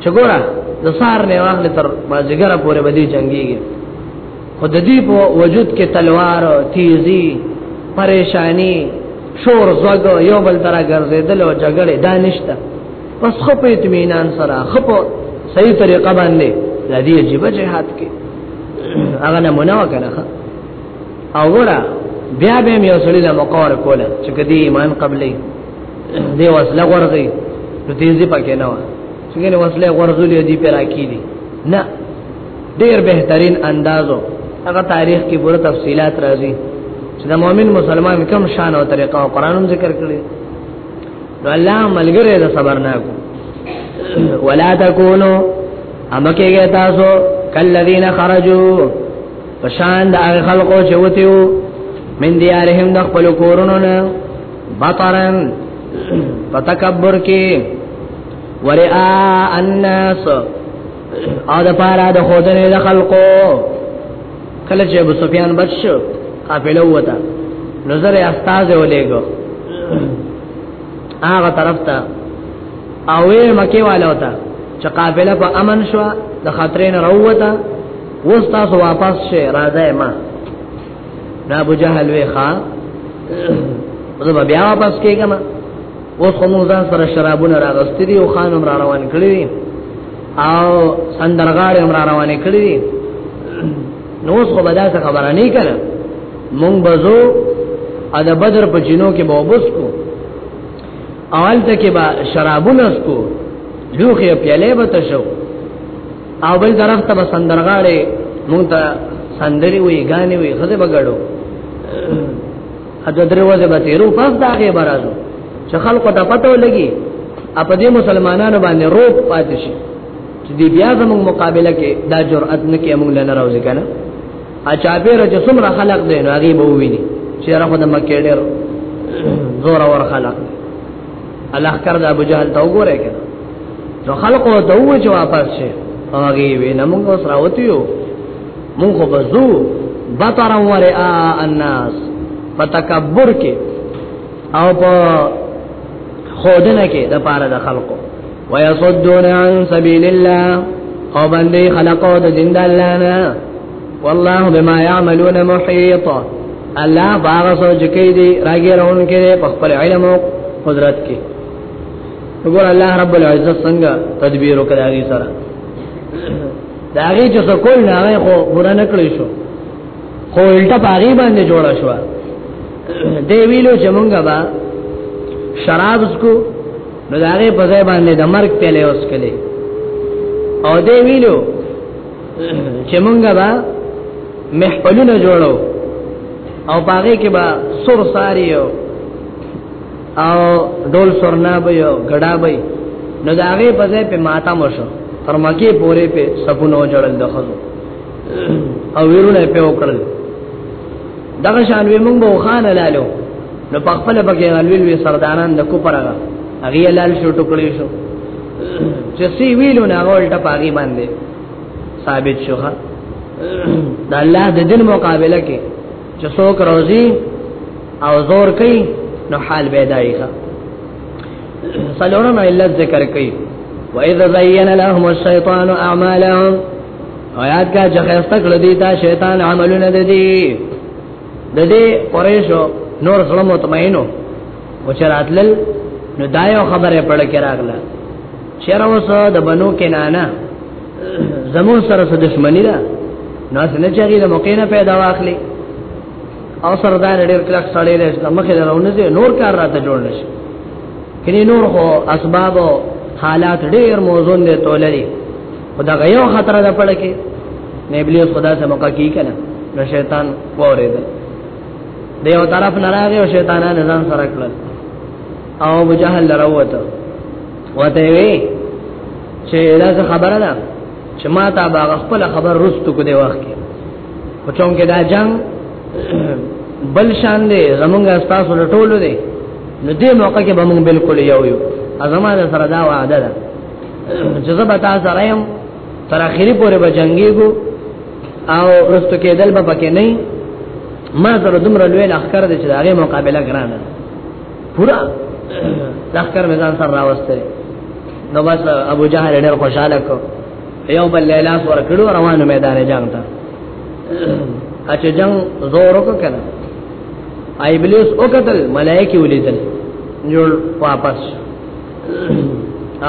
Speaker 1: چې ګوره د سار نه واخل تر مازیګره پورې بدی جنگيږي خو د دې په وجود کې تلوار تیزی پریشانی شور زوګ یو بل تر ګرځیدل او جګړه دانشته پس خو په اطمینان سره خو په صحیح طریقه باندې د دې جبه جهاد کې هغه نه منو کنه او وړه بیا به یو سړی له مقور کوله چې کدی ایمان قبلې دی وسله ورغی نو تیزی پکې نه و څنګه وسله ورغلی دی پر اکیدی نه ډیر بهترین اندازو هغه تاریخ کې پوره تفصيلات راځي چې د مؤمن مسلمان کوم شان او طریقه او قران ذکر کړی نو الله ملګری د صبر نه کو ولا تکونو امکه تاسو کلذین خرجوا پشان د هغه خلقو چې وتیو من دیارهم د خپل کورونو نه بطرن تکبر کې ورئا الناس او د پارا د خودنې د خلقو کله چې ابو سفیان بچ قافله وته نظر استاد ولېګو هغه طرف ته او مکه والا وته چې قافله په امن شو د خطرې نه راوته اوس تاسو واپس شئ راځه ما دا ابو جهل وی ښا زه بیا واپس کېږم اوس خو موږ ځان سره شرابونه راغستې دي او خانم را روان کړی دي او سندرغاړي هم را روان کړی دي نو اوس خو بدا څه خبره نه کړه مونږ بزو ا د بدر په جنو کې به وبس کو اول ته کې به شرابونه اسکو لوخه پیاله به تشو او بل طرف ته سندرغاړي مونږ ته سندري وي غاني وي خزه بغړو اته درو ځه به تیرو پس دا کې برازو چې خلکو ته پته ولګي اپ دې مسلمانانو باندې روپ پاتې شي چې دې بیا زموږ مقابله کې دا جرأت نه کې موږ لنه راوځي کنه اچا به رج څومره خلق دې نو هغه به وویني چې راخو د مکه ډېر زور اور خلق الله کړ د ابو جهل ته وګوره کنه نو خلقو ته و چې واپس شي هغه وی نه موږ سره وتیو موږ خو بزو بطر ورئا الناس فتکبر کې او په خودنه کې د پاره د خلقو ويصدون عن سبيل الله او باندې خلقو د دین د الله نه والله بما يعملون محيط الله باغ سوچ کې دي راګرون کې په خپل علم او قدرت کې وګور الله رب العزت څنګه تدبیر وکړی سره دا هغه چې سکول نه هغه خو پورا نکړی شو خو الټا پاغي باندې جوړ شو دی ویلو چې مونږه با شراب اسکو نو دا هغه په ځای باندې د مرګ پیلې اوس کله او دی ویلو چې مونږه با محفلونه جوړو او پاغي کې با سور ساری او او ډول سرنا به یو غډا به نو دا هغه په ځای په ماتا مشو تر مکه پورې په سپونو جوړل د خزو او ویرونه په وکړل دغه شان وی موږ به خان لالو نو په خپل بګی غلوی وی سرداران د کو پرغه هغه لال شو ټکړې شو چې سی ویلو نه غولټه پاګی باندې ثابت شوخه د الله د دین مقابله کې چې څوک روزي او زور کوي نو حال به دایخه سلورم علت ذکر کوي واذا زين لهم الشيطان اعمالهم او یاد کا چې خسته کړ دي تا شیطان عملونه دي دي د دې قریشو نور سره مطمئنو او چې راتلل نو دایو خبره پړ کې راغله چیرې وسه د بنو کنانه زمون سره څه دښمنی ده نو څنګه چې هغه د موقع نه پیدا واخلي او سردار ډېر کلک سړی دی چې مخه درونه دي نور کار راته جوړ نشي کله نور خو اسباب او حالات ډېر موزون دي تولري خدا غيو خطر ده پړ کې نه ابلیس خدا سره موقع کی کنه نو شیطان پورې ده دیو طرف نه راغی او شیطانانه ځان سره کړل او مجاهل لروته وته وی چې دا څه خبره ده چې ما تا باغ خپل خبر رستو کو دی وخت کې په چون کې دا جنگ بل شان دی زمونږ استاسو لټولو دی نو دې موقع کې به مونږ بالکل یو یو ازما ده سره دا وعده ده چې زه به تاسو سره يم تر اخیری پورې به جنگيګو او رستو کې دل به پکې نه ما سره دومره لوی لخر دي چې دا غي مقابله ګرانه پورا لخر میدان سره راوسته نو بس ابو جهل ډېر خوشاله کو یو بل لیلا سور کړو روانو میدان جنگ ته اچ جنگ زور وکړ کنه ابلیس او قتل ملائکه ولیدل جوړ واپس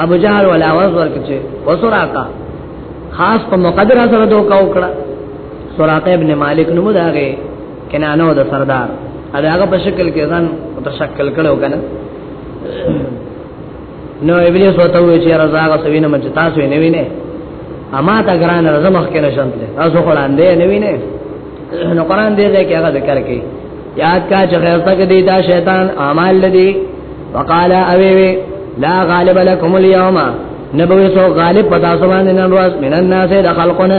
Speaker 1: ابو جهل ولا आवाज ورکچه وسراقه خاص په مقدره سره دوکا وکړه سراقه ابن مالک نوم داغه کنانو د سردار دا هغه په شکل کې ځان متشکل کړو کنه نو ابلیس وته وی چې رضاغه سوینه مچ تاسو یې نه وینئ اما تا ګران رضا مخ کې نشم تل تاسو قرآن دې نه وینئ نو قرآن دې ځکه هغه ذکر کوي یاد کا چې خیر تک دی دا شیطان اعمال لدی وقال اوی وی لا غالب لكم اليوم نبوي سو غالب پتا سو باندې نن ورځ مینن ناسه د خلقونه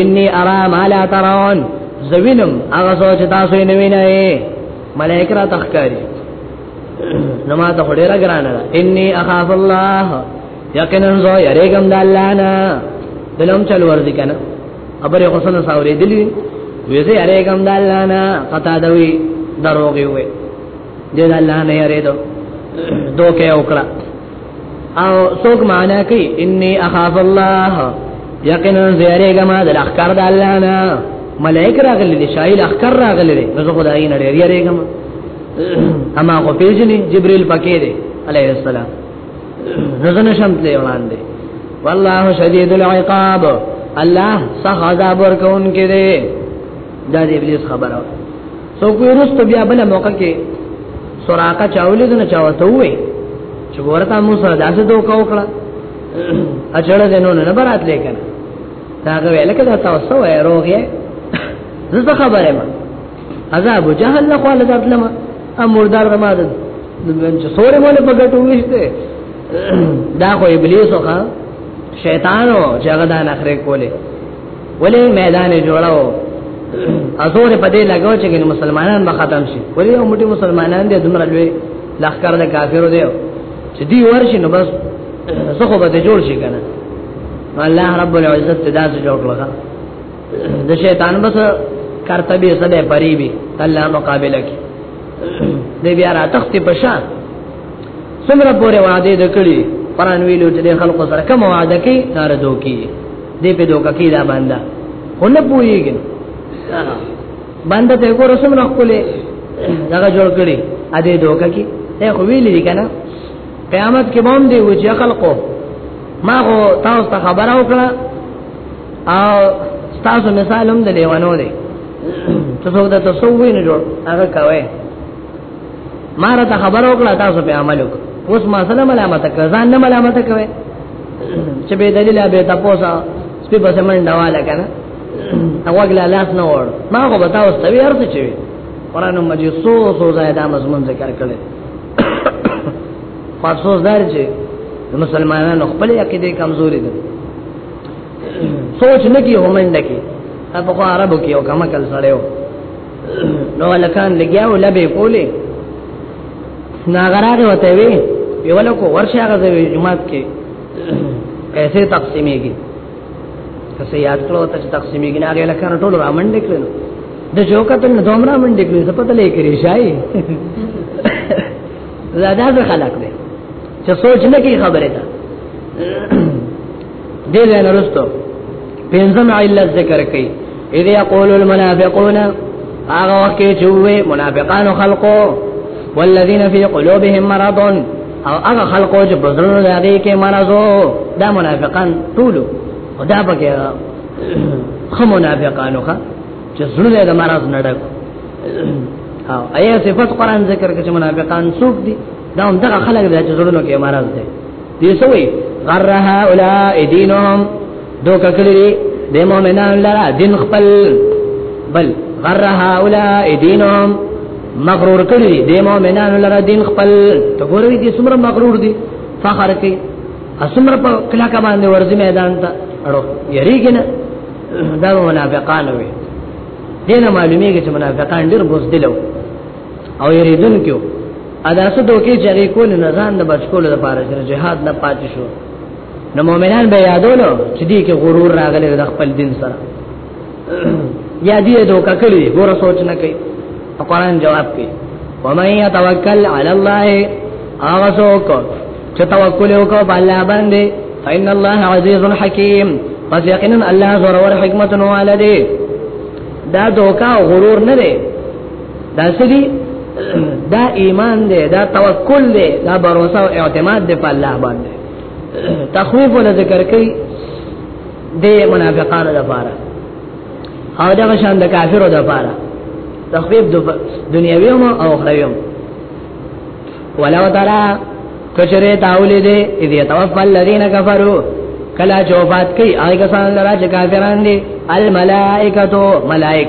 Speaker 1: انی ارا ما لا ترون زوینم هغه سوچ تاسو نه وینئ ملائک را تخکاری نو ما ته ډیره ګرانه ده انی اخاف الله یقینا زو یریګم د الله نه دلم چل ورځی کنه ابره حسن ساورې دلی ویزه یریګم د الله نه قطا دوی دروغي وې د الله نه یریدو دوکه وکړه او څوک معنا کوي انی اخاف الله یقینا زیریګما د احکار د الله نه ملائک راغلي دي شایل احکار راغلي دي نو خدای نه ډیر یریګما اما خو پیژني جبرئیل پکې دی علیه السلام نزنه شم تلې وړاندې والله شدید العقاب الله سخت عذاب ورکون کې دی دا د ابلیس خبره سو کوی رستو بیا بل موقع کې سراقه چاولې دنه چاوته وې چې ورته مو سره داسې دوکا وکړه اچړه دینو نه برات لیکن دا غوې لکه دا تاسو وې روغې زه خبره ما عذاب جهل له خاله درلمه امردار ما ده چې سورې مونږ په ګټو وشته دا خو ابلیس وکړه شیطانو چې هغه دا نخره کوله ولې میدان جوړاو ازور په دې لګاو چې ګنې مسلمانان به ختم شي ولې یو موټي مسلمانان دې دمر لوي لخر د کافرو دی چې دی ورشي نو بس زه خو به دې جوړ شي کنه الله رب العزت دا څه جوړ لغا د شیطان بس کرتبی سده پریبی الله مقابله کی دې بیا را تختی پشان څومره پورې وعده د کړی قران ویلو چې خلکو سره کوم وعده کوي ناردو کوي دې په دوکه کې دا باندې خو نه پويږي باندې ته ګور سم نه خپلې دا جوړ کړی ا دې دوکه کې ته خو ویلې دي کنه قیامت کې بوم دی و چې خلقو ما خو تاسو ته خبره وکړه او تاسو مثال هم د لیوانو دی ته څو د تصویر نه جوړ هغه کوي ما راته خبر وکړه تاسو په عمل وکړه اوس ما سره ملامت کړه ځان نه ملامت کوي چې به دلیل به تاسو سپي په سمن ډواله کنه اوګلا لاس نه وړ ما خو به تاسو ته ویرت چوي قران مجید سو سو زیاده مضمون ذکر کړي افسوس دار چې مسلمانانو خپل عقیده کمزوري دي سوچ نه کی هومنډه کی په عربو کې او کما کل سره نو لکان لګیا ولا به کوله ناغراغه وته وی یو لکو ورشه غزه جمعات کې پیسې تقسیمېږي کسه یاد کړو ته تقسیمېږي نه هغه لکان ټول رامن لیکلو د جوکتل نه دومره من لیکلو څه پته لې کړی شای زاده خلک دی چې سوچ نه کی خبره ده دې ځای نه رسټو پنځم علت ذکر کړي اذ يقول المنافقون هغه وخت چې وې منافقان خلقو والذین فی قلوبهم مرض او هغه خلقو چې بزرګ لري کې مرزو دا منافقان ټول خدا پکې خو منافقانو ښا چې زړه د مرز نه ډک او ایا صفات قران ذکر کې چې منافقان څوک دي دا هم دغه خلک دي چې زړه کې مرز دي دې سوې غرها اولای دینهم دوک کړی د مؤمنان لرا دین خپل بل غرها اولای دینهم مغرور کړی د مؤمنان لرا دین خپل ته ګوروي دې څومره مغرور دي فخر کوي اسمر په کلا کا باندې ورځي میدان ته اړو یریګنه دا منافقان وي دینه معلومیږي چې منافقان ډیر بوز دي لو او یریدون کیو ادا سو دوکې چری کول نه ځان د بچکول لپاره چې جهاد نه پاتې شو نو مؤمنان به یادولو چې دې کې غرور راغلی د خپل دین سره یا دې دوکا کړی ګور سوچ نه کوي قرآن جواب کوي ومن يتوکل علی الله هغه څوک چې توکل وکړي په الله باندې فإن الله عزيز حكيم پس یقینا الله زور ور حکمت نو والده دا دوکا غرور نه دی دا سړي دا ایمان دی دا توکل دی دا باور او اعتماد دی په الله باندې تخویف ول ذکر کوي د منافقانو لپاره او دا شان د کافرو لپاره تخویف د دنیوي او اخروی ولو ترى کچره تاولې دې اذ يتوفى الذين كفروا کلا چوفات کوي هغه کسان لرا چې کافران دي الملائکه ملائک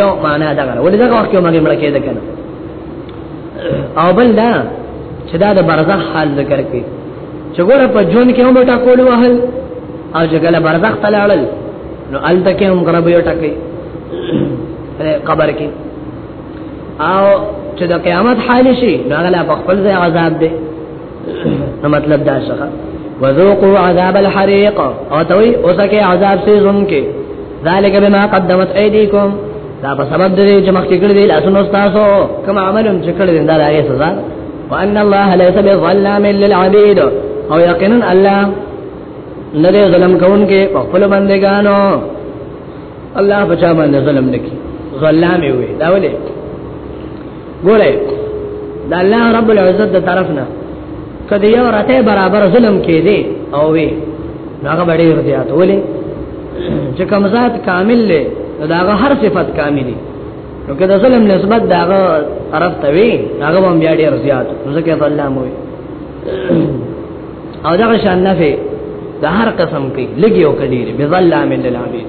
Speaker 1: یو معنا دا غره ولې دا وخت کې مګر مړ کېده کنه او بل دا چې دا د برزخ حال ذکر کوي چې ګوره په جون کې هم ټا کول وهل او چې ګله برزخ ته لاړل نو الته کې هم غره به ټکې قبر کې او چې د قیامت حال شي نو هغه په خپل ځای عذاب دی نو مطلب دا څه وذوقوا عذاب الحريق او توي اوسکه عذاب سيزون کې ذالک بما قدمت ایدیکم دا په سبب دې چې مخکې کړی دی لاسونو تاسو کوم عمل چې کړی دی دا هغه سزا وان الله ليس بظلام للعبيد او یقینا الله نه دې ظلم کوونکې په خپل بندګانو الله بچا باندې ظلم نکي ظلم وي دا ولې ګوره د الله رب العزت د طرف نه کله یو راته برابر ظلم کې دی او وی هغه باندې زیات ولې چې کوم ذات کامل له داغه هر صفت کاملی نو کله ظلم نسبت داغه طرف ته وی هغه هم بیا ډیر زیات ځکه په الله مو او دا شان نه دا هر قسم کې لګي او کډيري بظلام للعبيد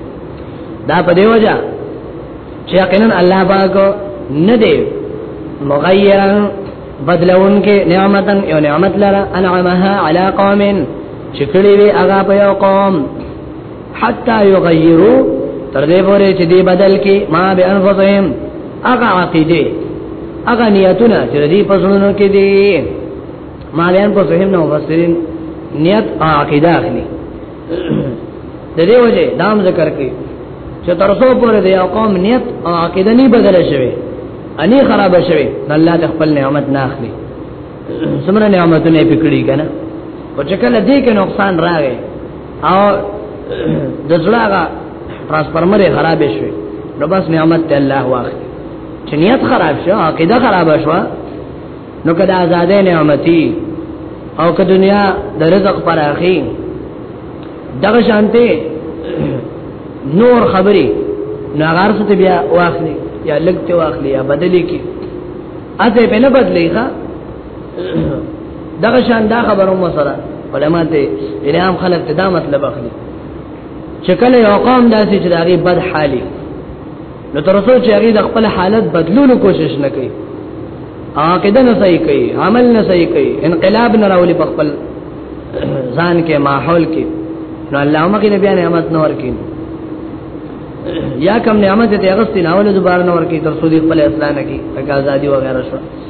Speaker 1: دا په دی وجه چې یقینا الله پاک نه دی مغیرا بدلون کې نعمتن یو نعمت لرا انعمها علی قوم چې کړي وی هغه په یو قوم حتا یغیرو تر دې پورې چې دی بدل کې ما به انفسهم هغه عقیده هغه نیتونه چې دې پسونو کې دي مالیان په فهم نو مفسرین نیت عقیده اخلي د دې وجه دام ذکر کوي چې تر څو پورې د یو قوم نیت او عقیده نه بدل شوي اني خراب شوي الله د خپل نعمت نه اخلي سمره نعمتونه پکړي کنه او چې کله دې کې نقصان راغی او د زړه ترانسفورمر خراب شوي نو بس نعمت ته الله واخلي چې نیت خراب شو عقیده خراب شو نو کدا آزادې نعمتي او که دنیا د رزق پر اخی دغه شانته نور خبري نو هغه څه بیا واخلي یا لګته واخلي یا بدلی کی اته په نه بدلی ښا دغه شان دا خبرو مسره علما ته الهام خلق ته دا مطلب اخلي چې کله یو قوم داسې چې داغي بد حالي نو تر څو چې هغه د خپل حالت بدلولو کوشش نه کوي عقیده نه صحیح کوي عمل نه صحیح کوي انقلاب نه راولي په خپل ځان کې ماحول کې نو الله مګي نبی نعمت نور کې یا کم نعمت ته اغستې ناول دوباره نور کې تر څو دې خپل اسلام کې تک ازادي وغیرہ شو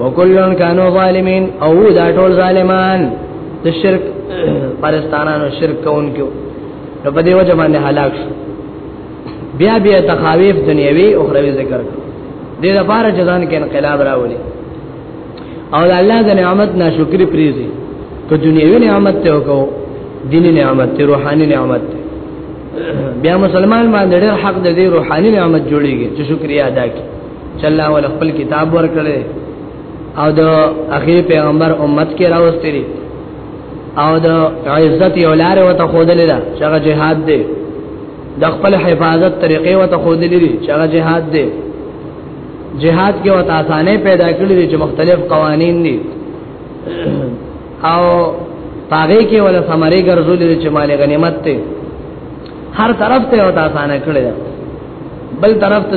Speaker 1: وکلن کانو ظالمین او دا ټول ظالمان د شرک پرستانانو شرک کوونکو نو په دې وجه باندې هلاک شو بیا بیا تخاویف دنیوي او اخروی ذکر کړ دې لپاره جزان کې انقلاب راولي او د الله د نعمت ناشکری پریزي که دنیوي نعمت ته وکاو دیني نعمت ته روحاني نعمت ته بیا مسلمان باندې ډېر حق د دې روحاني نعمت جوړیږي چې شکریا ادا کړي چې الله ول خپل کتاب ورکړي او د اخیر پیغمبر امت کې راوستري او د عزت یو لار وته خودلې ده چې هغه جهاد دی د خپل حفاظت طریقې وته خودلې دي چې هغه جهاد دی جهاد کې وته اسانه پیدا کړې دي چې مختلف قوانین دي او پاګه کې ولا سمري ګرځولې چې مال غنیمت ته هر طرف ته وته اسانه کړې بل طرف ته